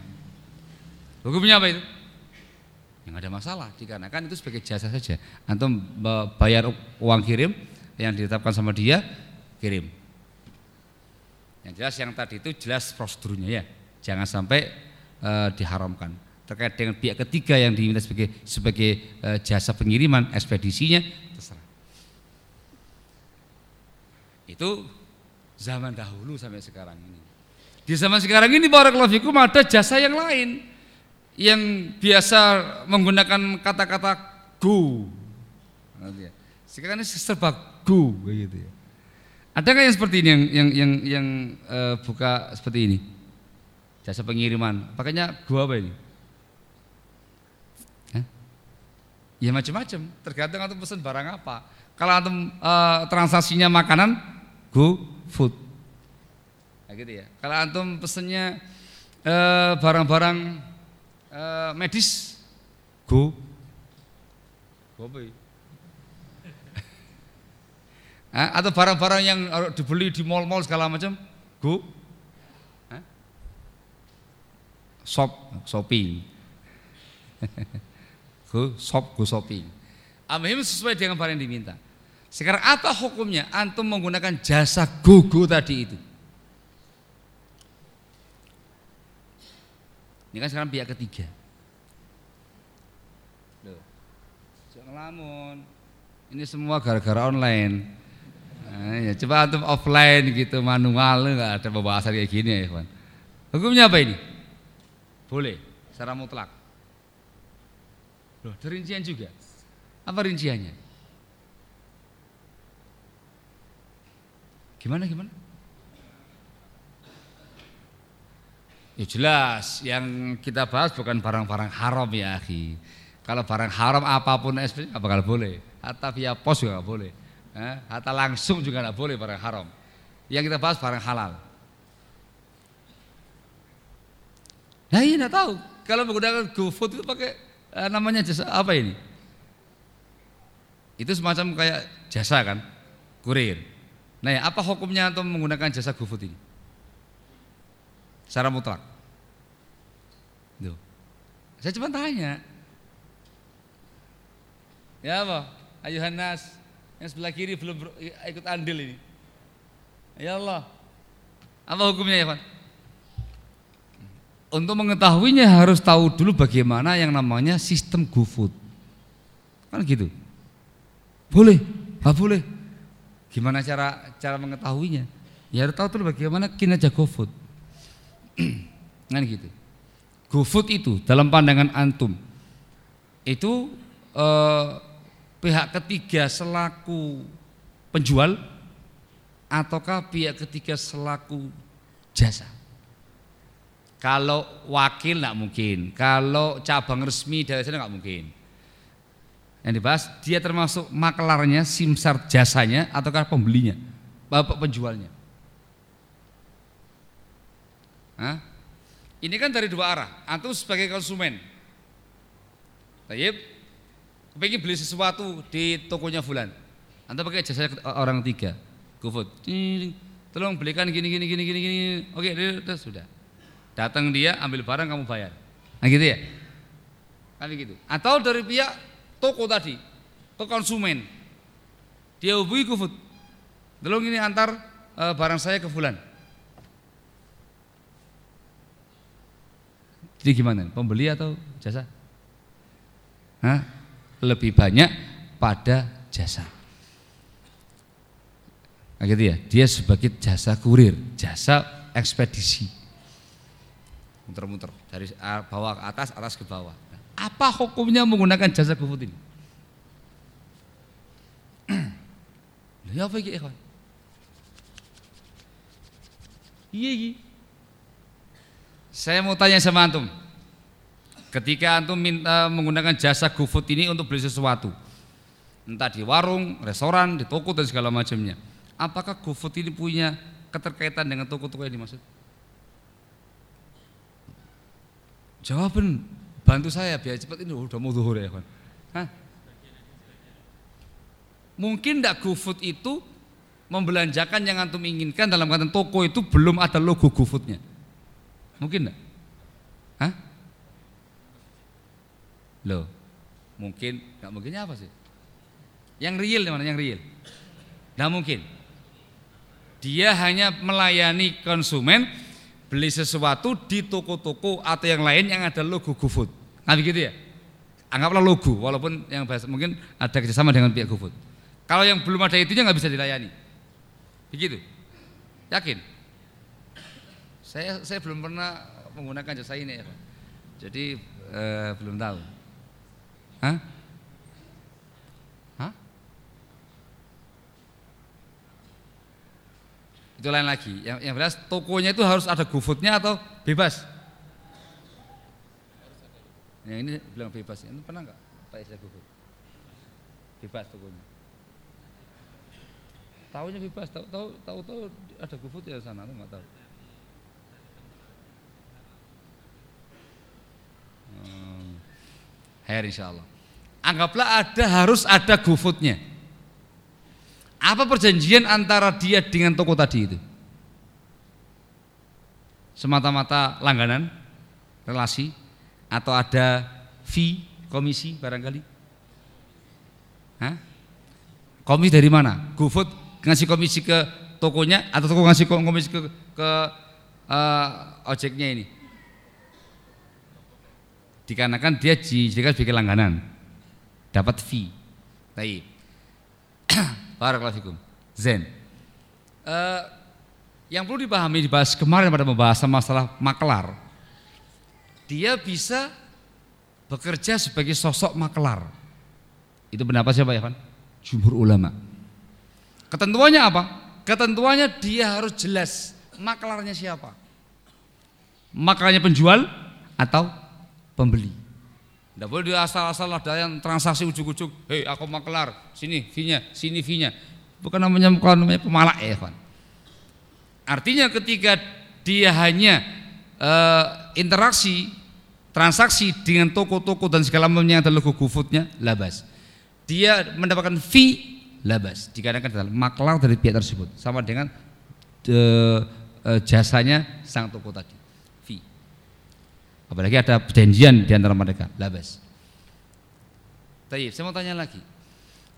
S1: Hukumnya apa itu? Yang ada masalah dikarenakan itu sebagai jasa saja. Antum bayar uang kirim yang ditetapkan sama dia kirim. Yang jelas yang tadi itu jelas prosedurnya ya. Jangan sampai uh, diharamkan. Terkait dengan pihak ketiga yang diminta sebagai sebagai uh, jasa pengiriman ekspedisinya terserah. Itu zaman dahulu sampai sekarang ini. Di zaman sekarang ini barakallahu fikum ada jasa yang lain yang biasa menggunakan kata-kata go. Sekarang ini serba go begitu ya. Ada nggak yang seperti ini yang yang yang, yang uh, buka seperti ini? Jasa pengiriman. Pakainya go apa ini? Hah? Ya macam-macam, tergantung antum pesan barang apa. Kalau antum uh, transaksinya makanan, go food. Nah, gitu ya. Kalau antum pesennya uh, barang-barang medis go go apa ya? Atau barang-barang yang dibeli di mall-mall segala macam go shop shopping go shop go shopping Amihim sesuai dengan barang yang diminta sekarang apa hukumnya antum menggunakan jasa go-go tadi itu Ini kan sekarang pihak ketiga. Loh. Jangan. Ini semua gara-gara online. Nah, ya, coba antum offline gitu manual nggak ada pembahasan kayak gini ya, Ikhwan. Hukumnya apa ini? Boleh secara mutlak. Loh, ada rincian juga. Apa rinciannya? Gimana gimana? Ya jelas, yang kita bahas bukan barang-barang haram ya akhi. Kalau barang haram apa pun SP nggak bakal boleh. Hatta via pos juga boleh. Eh, hatta langsung juga nggak boleh barang haram. Yang kita bahas barang halal. Nah ini nggak tahu. Kalau menggunakan GoFood itu pakai eh, namanya jasa apa ini? Itu semacam kayak jasa kan, kurir. Nah, ya, apa hukumnya untuk menggunakan jasa GoFood ini? Secara mutlak. Tuh. Saya cuma tanya. Ya apa? Ayuhan nas yang sebelah kiri belum ikut andil ini. Ya Allah. Apa hukumnya ya Pak? Untuk mengetahuinya harus tahu dulu bagaimana yang namanya sistem GoFood. Kan gitu. Boleh, nggak boleh. Gimana cara cara mengetahuinya? Ya harus tahu dulu bagaimana kinerja GoFood. kan gitu. GoFood itu dalam pandangan antum itu eh, pihak ketiga selaku penjual ataukah pihak ketiga selaku jasa? Kalau wakil tidak mungkin, kalau cabang resmi dari sana nggak mungkin. Yang dibahas dia termasuk maklarnya, simsar jasanya ataukah pembelinya, bapak penjualnya. Hah? Ini kan dari dua arah. Antum sebagai konsumen. Tayyib, kepingin beli sesuatu di tokonya Fulan. Antum pakai jasa orang tiga. GoFood. Tolong belikan gini gini gini gini gini. Oke, sudah sudah. Datang dia ambil barang kamu bayar. Nah gitu ya. Kan gitu. Atau dari pihak toko tadi ke konsumen. Dia hubungi GoFood. Tolong ini antar uh, barang saya ke Fulan. Jadi gimana? Pembeli atau jasa? Hah? Lebih banyak pada jasa. Nah, gitu ya. Dia sebagai jasa kurir, jasa ekspedisi. Muter-muter dari bawah ke atas, atas ke bawah. Apa hukumnya menggunakan jasa GoFood ini? ya apa ini, ikhwan? Iya, iya. Saya mau tanya sama antum. Ketika antum minta menggunakan jasa GoFood ini untuk beli sesuatu, entah di warung, restoran, di toko dan segala macamnya, apakah GoFood ini punya keterkaitan dengan toko-toko yang dimaksud? Jawaban bantu saya biar cepat ini udah mau zuhur ya kan? Mungkin tidak GoFood itu membelanjakan yang antum inginkan dalam kata toko itu belum ada logo GoFoodnya. Mungkin enggak? Hah? Loh, mungkin nggak mungkinnya apa sih? Yang real mana? Yang real? Nggak mungkin. Dia hanya melayani konsumen beli sesuatu di toko-toko atau yang lain yang ada logo GoFood. Nah begitu ya? Anggaplah logo, walaupun yang bahasa, mungkin ada kerjasama dengan pihak GoFood. Kalau yang belum ada itunya nggak bisa dilayani. Begitu? Yakin? Saya saya belum pernah menggunakan jasa ini ya, Jadi eh, belum tahu. Hah? Hah? Itu lain lagi. Yang yang jelas tokonya itu harus ada GoFoodnya atau bebas? Yang ini bilang bebas. Ini pernah nggak Pak saya GoFood? Bebas tokonya. Tahunya bebas, tahu tahu tahu tahu ada GoFood ya sana, nggak tahu. Hair insya Allah. Anggaplah ada harus ada GoFoodnya. Apa perjanjian antara dia dengan toko tadi itu? Semata-mata langganan, relasi, atau ada fee, komisi barangkali? Hah? Komisi dari mana? GoFood ngasih komisi ke tokonya atau toko ngasih komisi ke, ke uh, ojeknya ini? Dikarenakan dia dijadikan sebagai langganan. Dapat fee. Baik. Barakallahu Zen. Uh, yang perlu dipahami dibahas kemarin pada membahas masalah maklar. Dia bisa bekerja sebagai sosok maklar. Itu pendapat siapa ya Pak? Jumhur ulama. Ketentuannya apa? ketentuannya dia harus jelas maklarnya siapa. Maklarnya penjual atau pembeli. Tidak boleh dia asal-asal ada yang transaksi ujuk-ujuk, hei aku maklar, sini fee-nya, sini fee-nya. Bukan namanya bukan namanya pemalak ya, Pak. Artinya ketika dia hanya uh, interaksi transaksi dengan toko-toko dan segala macamnya yang ada logo GoFood-nya, labas. Dia mendapatkan fee labas dikarenakan dalam maklar dari pihak tersebut sama dengan uh, uh, jasanya sang toko tadi. Apalagi ada perjanjian di antara mereka. Labas. Tapi saya mau tanya lagi.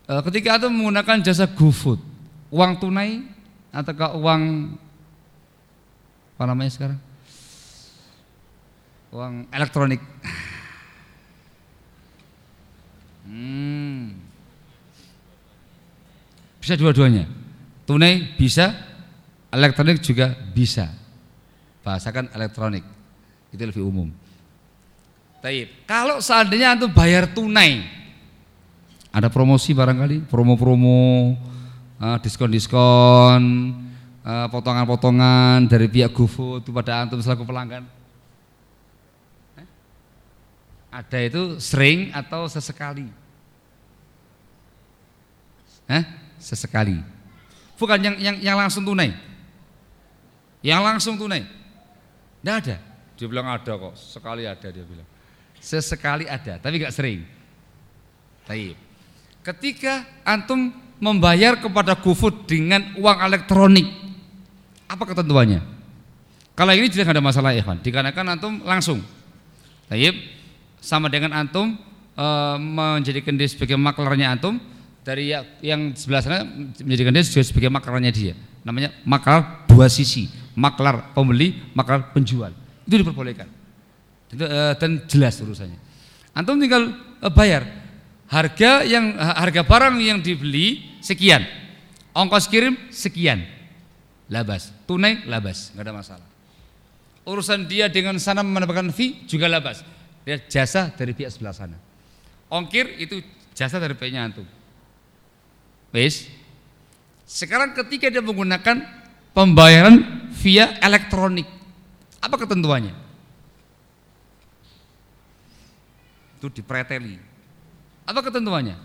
S1: E, ketika itu menggunakan jasa GoFood, uang tunai ataukah uang apa namanya sekarang? Uang elektronik. Hmm. Bisa dua-duanya. Tunai bisa, elektronik juga bisa. Bahasakan elektronik. Itu lebih umum. Taib. Kalau seandainya antum bayar tunai, ada promosi barangkali, promo-promo, uh, diskon-diskon, uh, potongan-potongan dari pihak GoFood kepada antum selaku pelanggan. Eh? Ada itu sering atau sesekali? Eh? Sesekali. Bukan yang yang yang langsung tunai. Yang langsung tunai. Tidak ada. Dia bilang ada kok, sekali ada dia bilang. Sesekali ada, tapi nggak sering. Taib. Ketika antum membayar kepada GoFood dengan uang elektronik, apa ketentuannya? Kalau ini tidak ada masalah Ikhwan, dikarenakan antum langsung. Taib. Sama dengan antum e, menjadikan dia sebagai maklarnya antum dari yang sebelah sana menjadikan dia sebagai maklarnya dia. Namanya maklar dua sisi, maklar pembeli, maklar penjual. Itu diperbolehkan. Eh, dan jelas urusannya. Antum tinggal eh, bayar. harga yang harga barang yang dibeli sekian. Ongkos kirim sekian. Labas. Tunai labas, nggak ada masalah. Urusan dia dengan sana mendapatkan fee juga labas. Dia jasa dari pihak sebelah sana. Ongkir itu jasa dari pihaknya antum. Wes. Sekarang ketika dia menggunakan pembayaran via elektronik, apa ketentuannya? Itu dipreteli. Apa ketentuannya?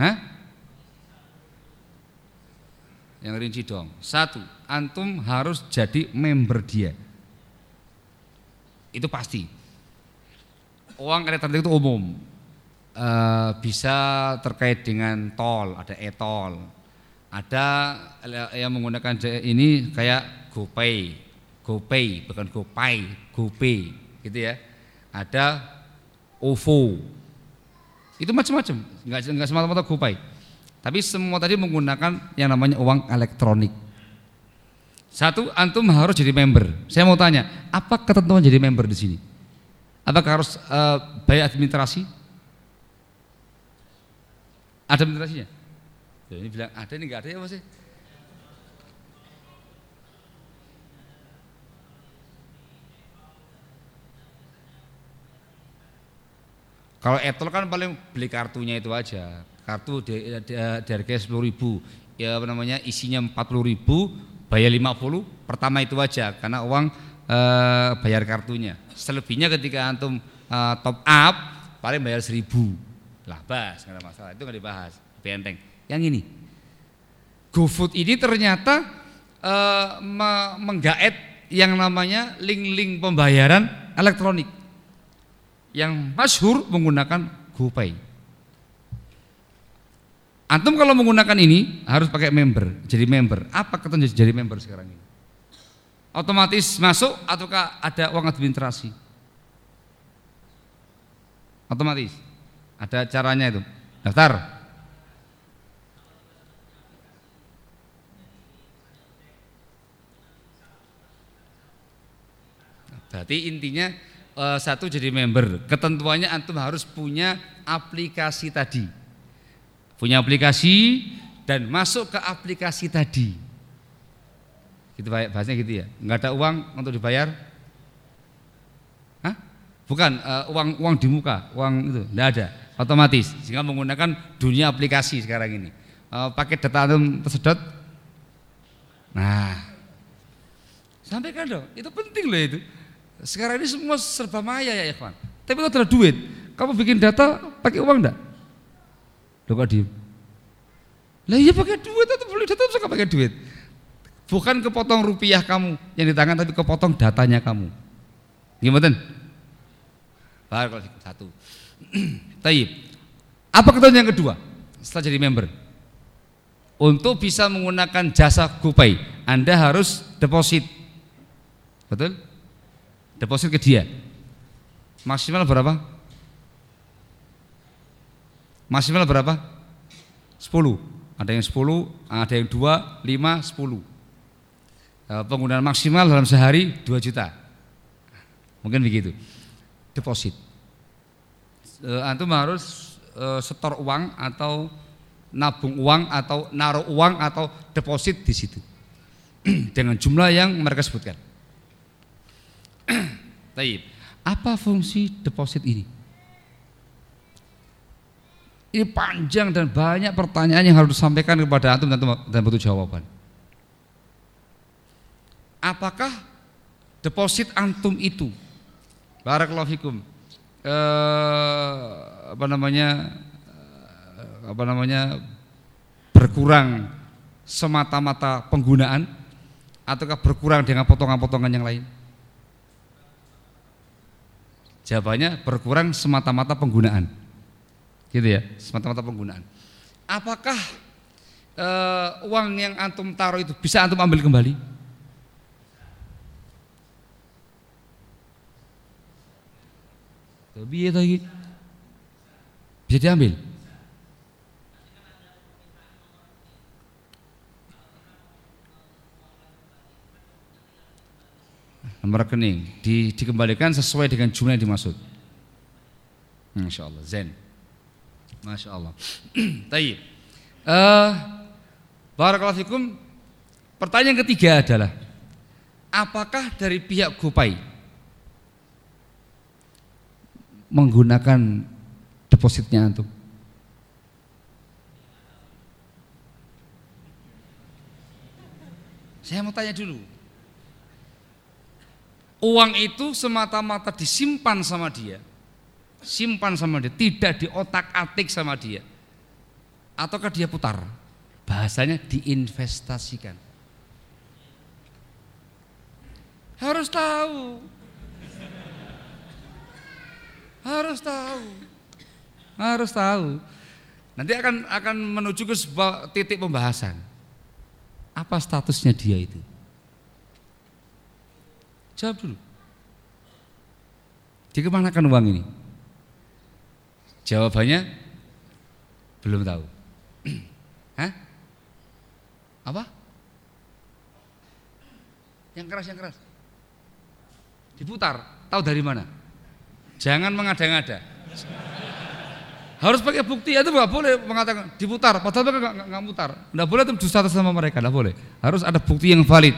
S1: Hah? Yang rinci dong. Satu, antum harus jadi member dia. Itu pasti. Uang elektronik itu umum. E, bisa terkait dengan tol, ada e-tol. Ada yang menggunakan ini kayak GoPay, GoPay bukan GoPay, GoPay gitu ya. Ada OVO. Itu macam-macam, enggak enggak semata-mata GoPay. Tapi semua tadi menggunakan yang namanya uang elektronik. Satu, antum harus jadi member. Saya mau tanya, apa ketentuan jadi member di sini? Apakah harus uh, bayar administrasi? Ada administrasinya? Ya, ini bilang ada, ini enggak ada ya mas? Kalau etol kan paling beli kartunya itu aja. Kartu di, di, di harga sepuluh ribu. Ya apa namanya isinya empat puluh ribu bayar lima puluh pertama itu aja. Karena uang e, bayar kartunya. Selebihnya ketika antum e, top up paling bayar seribu. Lah bas nggak ada masalah. Itu nggak dibahas. Benteng. Yang ini. GoFood ini ternyata e, me, menggaet yang namanya link-link pembayaran elektronik yang masyhur menggunakan GoPay Antum kalau menggunakan ini harus pakai member, jadi member. Apa ketentuan jadi member sekarang ini? Otomatis masuk ataukah ada uang administrasi? Otomatis. Ada caranya itu. Daftar. Berarti intinya eh, satu jadi member. Ketentuannya antum harus punya aplikasi tadi punya aplikasi dan masuk ke aplikasi tadi. Gitu bahasanya gitu ya. Enggak ada uang untuk dibayar? Hah? Bukan uh, uang uang di muka, uang itu enggak ada, otomatis. Sehingga menggunakan dunia aplikasi sekarang ini. Uh, pakai data antum tersedot. Nah, sampaikan dong, itu penting loh itu. Sekarang ini semua serba maya ya ikhwan. Tapi kalau ada duit, kamu bikin data pakai uang enggak? Loh kok diem? Lah iya pakai duit atau beli data suka pakai duit. Bukan kepotong rupiah kamu yang di tangan tapi kepotong datanya kamu. Gimana? Baru satu. Taib. Apa ketentuan yang kedua? Setelah jadi member. Untuk bisa menggunakan jasa GoPay, Anda harus deposit. Betul? Deposit ke dia. Maksimal berapa? Maksimal berapa? 10. Ada yang 10, ada yang 2, 5, 10. Penggunaan maksimal dalam sehari 2 juta. Mungkin begitu. Deposit. E, antum harus e, setor uang atau nabung uang atau naruh uang atau deposit di situ. Dengan jumlah yang mereka sebutkan. Taib. Apa fungsi deposit ini? Ini panjang dan banyak pertanyaan yang harus disampaikan kepada antum dan, dan butuh jawaban. Apakah deposit antum itu barakallahu fikum eh, apa namanya eh, apa namanya berkurang semata-mata penggunaan ataukah berkurang dengan potongan-potongan yang lain? Jawabannya berkurang semata-mata penggunaan. Gitu ya semata-mata penggunaan. Apakah uh, uang yang antum taruh itu bisa antum ambil kembali? Lebih lagi bisa diambil nomor rekening di, dikembalikan sesuai dengan jumlah yang dimaksud Masya Allah, Zen. Masya Allah. Tayyib. Uh, Barakallahu fikum. Pertanyaan ketiga adalah apakah dari pihak Gopay menggunakan depositnya antum? Saya mau tanya dulu. Uang itu semata-mata disimpan sama dia. Simpan sama dia, tidak diotak-atik sama dia. Ataukah dia putar? Bahasanya diinvestasikan. Harus tahu. Harus tahu. Harus tahu. Nanti akan akan menuju ke sebuah titik pembahasan. Apa statusnya dia itu? Jawab dulu. Dikemanakan uang ini? Jawabannya belum tahu. Hah? Apa? Yang keras, yang keras. Diputar. Tahu dari mana? Jangan mengada-ngada. Harus pakai bukti, itu nggak boleh mengatakan diputar, padahal mereka nggak mutar. Nggak boleh itu dusta sama mereka, nggak boleh. Harus ada bukti yang valid.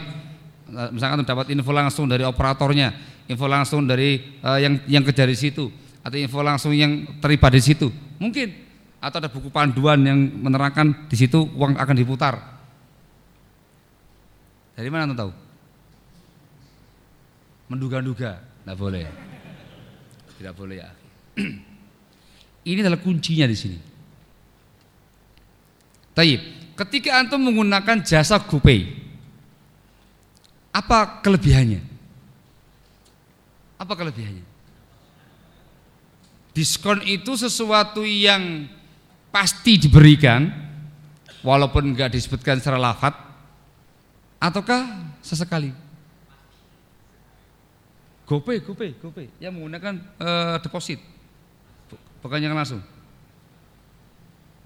S1: Eh, misalkan dapat info langsung dari operatornya, info langsung dari uh, yang yang kerja di situ, atau info langsung yang terlibat di situ, mungkin. Atau ada buku panduan yang menerangkan di situ uang akan diputar. Dari mana anda tahu? Menduga-duga, tidak boleh. Tidak boleh ya. Ini adalah kuncinya di sini. Taib. Ketika antum menggunakan jasa GoPay, apa kelebihannya? Apa kelebihannya? Diskon itu sesuatu yang pasti diberikan walaupun enggak disebutkan secara lafat ataukah sesekali? GoPay, GoPay, GoPay yang menggunakan uh, deposit bukan yang langsung.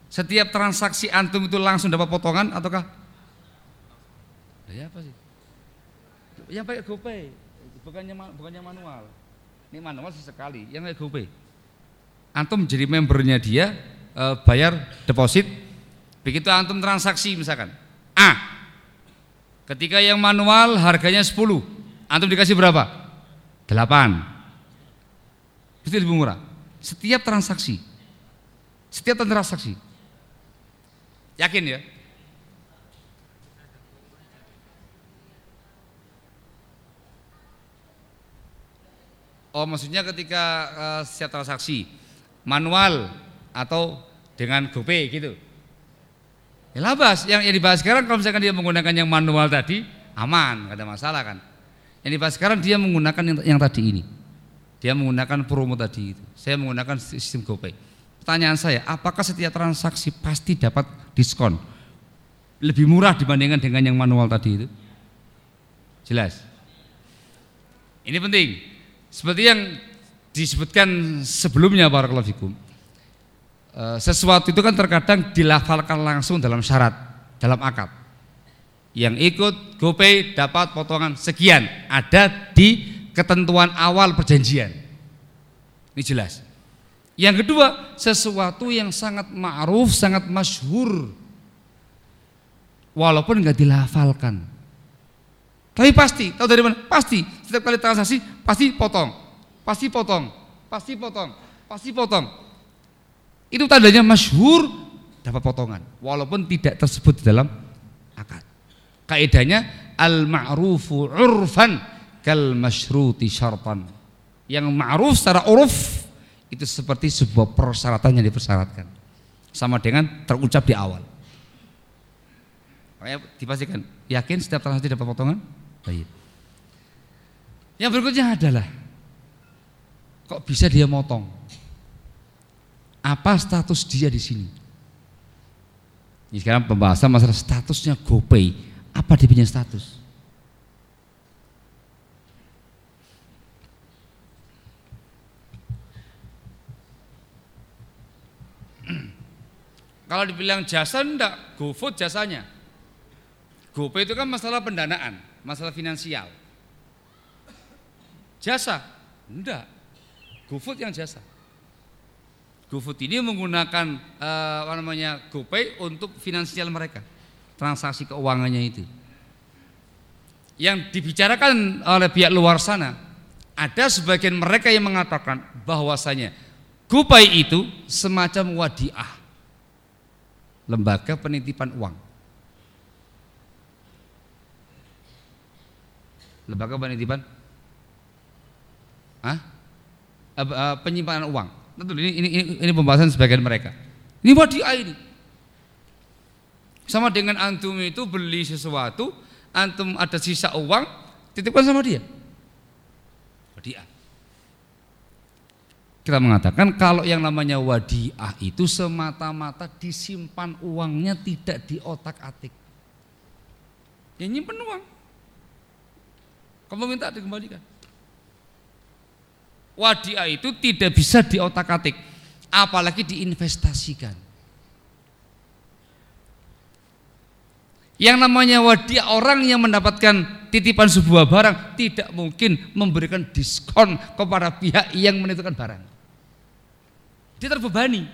S1: Setiap transaksi antum itu langsung dapat potongan ataukah? Ya apa sih? Yang pakai GoPay, bukannya bukannya manual. Ini manual sesekali, yang pakai GoPay. Antum jadi membernya dia, e, bayar deposit, begitu antum transaksi misalkan. A. Ketika yang manual harganya 10, antum dikasih berapa? 8. Itu lebih murah. Setiap transaksi. Setiap transaksi. Yakin ya? Oh maksudnya ketika uh, setiap transaksi manual atau dengan GoPay gitu. Ya labas, yang, yang dibahas sekarang kalau misalkan dia menggunakan yang manual tadi aman, gak ada masalah kan. Yang dibahas sekarang dia menggunakan yang, yang tadi ini. Dia menggunakan promo tadi itu. Saya menggunakan sistem GoPay. Pertanyaan saya, apakah setiap transaksi pasti dapat diskon? Lebih murah dibandingkan dengan yang manual tadi itu? Jelas. Ini penting. Seperti yang disebutkan sebelumnya barakallahu. Eh, sesuatu itu kan terkadang dilafalkan langsung dalam syarat, dalam akad. Yang ikut GoPay dapat potongan sekian, ada di ketentuan awal perjanjian. Ini jelas. Yang kedua, sesuatu yang sangat ma'ruf, sangat masyhur. Walaupun enggak dilafalkan. Tapi pasti, tahu dari mana? Pasti, setiap kali transaksi pasti potong, pasti potong, pasti potong, pasti potong. Itu tandanya masyhur dapat potongan, walaupun tidak tersebut di dalam akad. Kaidahnya al ma'rufu urfan kal masyruti syartan. Yang ma'ruf secara uruf itu seperti sebuah persyaratan yang dipersyaratkan. Sama dengan terucap di awal. Dipastikan, yakin setiap transaksi dapat potongan? Baik. Yang berikutnya adalah kok bisa dia motong? Apa status dia di sini? Ini sekarang pembahasan masalah statusnya GoPay. Apa dia punya status? Kalau dibilang jasa enggak, GoFood jasanya. GoPay itu kan masalah pendanaan masalah finansial. Jasa? Enggak. GoFood yang jasa. GoFood ini menggunakan uh, apa namanya GoPay untuk finansial mereka, transaksi keuangannya itu. Yang dibicarakan oleh pihak luar sana, ada sebagian mereka yang mengatakan bahwasanya GoPay itu semacam wadiah, lembaga penitipan uang. Lembaga penitipan? Hah? penyimpanan uang Tentu ini, ini, ini, pembahasan sebagian mereka. Ini wadiah ini. Sama dengan antum itu beli sesuatu, antum ada sisa uang, titipkan sama dia. Wadiah. Kita mengatakan kalau yang namanya wadiah itu semata-mata disimpan uangnya tidak di otak-atik. Yang nyimpen uang. Kamu minta dikembalikan wadiah itu tidak bisa diotak-atik, apalagi diinvestasikan. Yang namanya wadiah orang yang mendapatkan titipan sebuah barang tidak mungkin memberikan diskon kepada pihak yang menitipkan barang. Dia terbebani.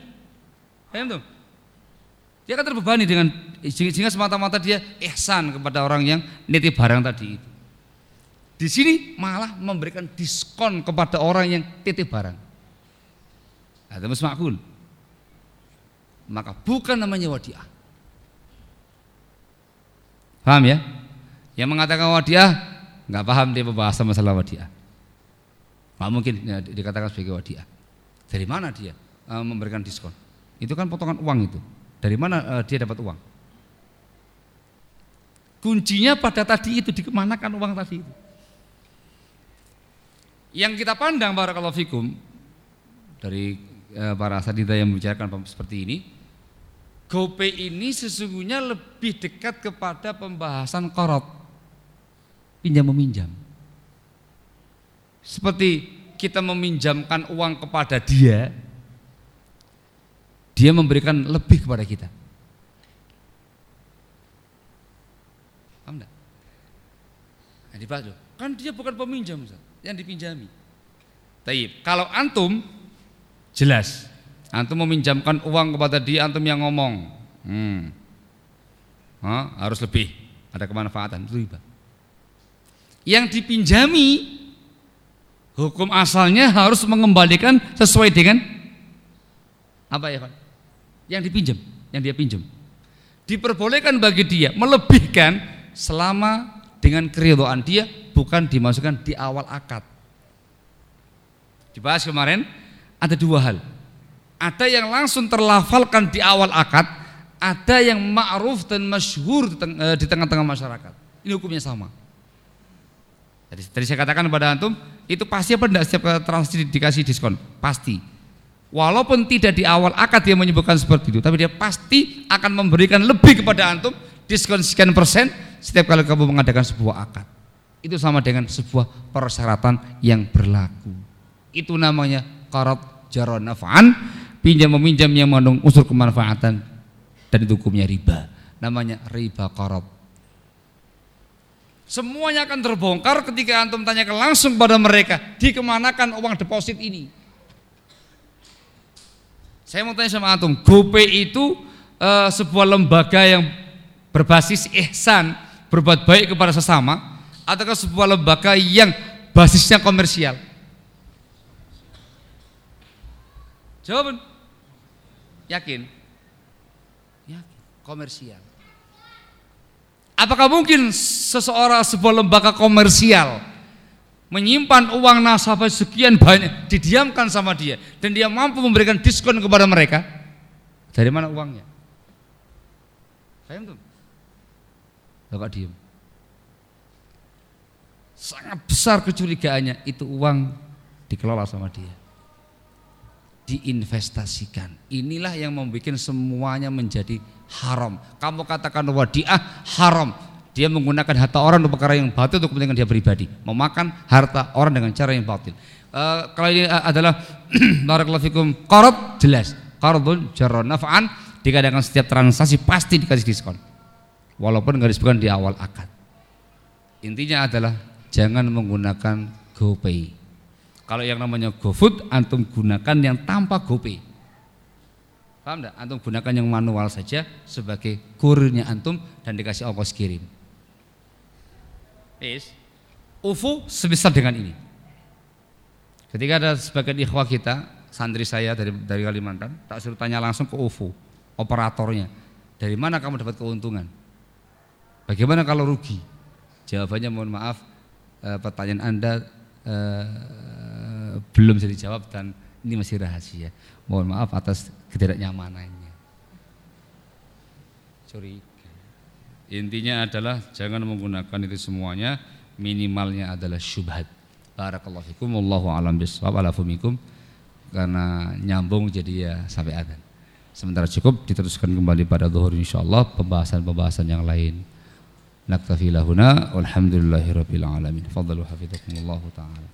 S1: Paham tuh? Dia akan terbebani dengan sehingga semata-mata dia ihsan kepada orang yang nitip barang tadi itu. Di sini malah memberikan diskon kepada orang yang titip barang. Ada makul. Maka bukan namanya wadiah. Paham ya? Yang mengatakan wadiah nggak paham dia pembahasan masalah wadiah. Nggak mungkin ya, dikatakan sebagai wadiah. Dari mana dia uh, memberikan diskon? Itu kan potongan uang itu. Dari mana uh, dia dapat uang? Kuncinya pada tadi itu dikemanakan uang tadi itu. Yang kita pandang barakallahu fikum dari eh, para asatidz yang membicarakan seperti ini, GoPay ini sesungguhnya lebih dekat kepada pembahasan korot pinjam meminjam. Seperti kita meminjamkan uang kepada dia, dia memberikan lebih kepada kita. Paham enggak? Nah, Kan dia bukan peminjam, Ustaz yang dipinjami. Taib. Kalau antum jelas, antum meminjamkan uang kepada dia, antum yang ngomong, hmm, ha, harus lebih, ada kemanfaatan itu riba. Yang dipinjami hukum asalnya harus mengembalikan sesuai dengan apa ya Pak? Yang dipinjam, yang dia pinjam. Diperbolehkan bagi dia melebihkan selama dengan keridhaan dia bukan dimasukkan di awal akad. Dibahas kemarin ada dua hal. Ada yang langsung terlafalkan di awal akad, ada yang ma'ruf dan masyhur eh, di tengah-tengah masyarakat. Ini hukumnya sama. Jadi tadi saya katakan kepada antum, itu pasti apa tidak setiap transaksi dikasih diskon? Pasti. Walaupun tidak di awal akad dia menyebutkan seperti itu, tapi dia pasti akan memberikan lebih kepada antum diskon sekian persen setiap kali kamu mengadakan sebuah akad itu sama dengan sebuah persyaratan yang berlaku. Itu namanya karat jaron naf'an, pinjam meminjam yang mengandung unsur kemanfaatan dan itu hukumnya riba. Namanya riba karat. Semuanya akan terbongkar ketika antum tanyakan langsung pada mereka, dikemanakan uang deposit ini? Saya mau tanya sama antum, GoPay itu uh, sebuah lembaga yang berbasis ihsan, berbuat baik kepada sesama, ataukah sebuah lembaga yang basisnya komersial? Jawaban yakin? Yakin, komersial. Apakah mungkin seseorang sebuah lembaga komersial menyimpan uang nasabah sekian banyak didiamkan sama dia dan dia mampu memberikan diskon kepada mereka? Dari mana uangnya? Paham tuh? Bapak diem? Sangat besar kecurigaannya. Itu uang dikelola sama dia. Diinvestasikan. Inilah yang membuat semuanya menjadi haram. Kamu katakan wadiah haram. Dia menggunakan harta orang untuk perkara yang batil untuk kepentingan dia pribadi. Memakan harta orang dengan cara yang batil. Uh, kalau ini uh, adalah barakallahu fikum qarad jelas. Qardun jarra naf'an dikatakan setiap transaksi pasti dikasih diskon walaupun nggak disebutkan di awal akad intinya adalah jangan menggunakan GoPay. Kalau yang namanya GoFood, antum gunakan yang tanpa GoPay. Paham enggak? Antum gunakan yang manual saja sebagai kurirnya antum dan dikasih ongkos kirim. Is. UFO sebesar dengan ini. Ketika ada sebagian ikhwah kita, santri saya dari dari Kalimantan, tak suruh tanya langsung ke UFO, operatornya. Dari mana kamu dapat keuntungan? Bagaimana kalau rugi? Jawabannya mohon maaf, eh, pertanyaan Anda eh, belum bisa dijawab dan ini masih rahasia. Mohon maaf atas ketidaknyamanannya. Curiga. Intinya adalah jangan menggunakan itu semuanya, minimalnya adalah syubhat. Barakallahu fikum, wallahu alam bisawab, ala fumikum. Karena nyambung jadi ya sampai adzan. Sementara cukup diteruskan kembali pada zuhur insyaallah pembahasan-pembahasan yang lain. نكتفي لهنا والحمد لله رب العالمين. فضل حفظكم الله تعالى.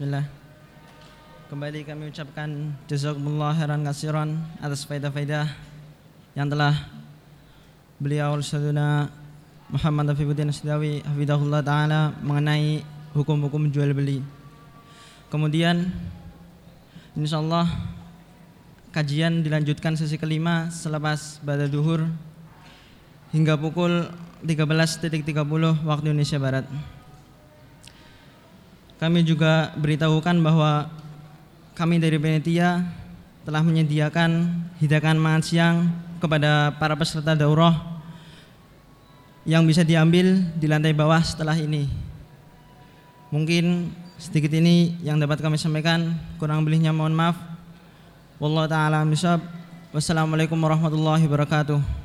S2: Bismillah. Kembali kami ucapkan jazakumullah khairan kasiran atas faedah-faedah yang telah beliau Ustazuna Muhammad Afifuddin Sidawi hafizahullah taala mengenai hukum-hukum jual beli. Kemudian insyaallah kajian dilanjutkan sesi kelima selepas pada duhur hingga pukul 13.30 waktu Indonesia Barat. Kami juga beritahukan bahwa kami dari Penitia telah menyediakan hidangan makan siang kepada para peserta daurah yang bisa diambil di lantai bawah setelah ini. Mungkin sedikit ini yang dapat kami sampaikan, kurang lebihnya mohon maaf. Wallahu taala misab. Wassalamualaikum warahmatullahi wabarakatuh.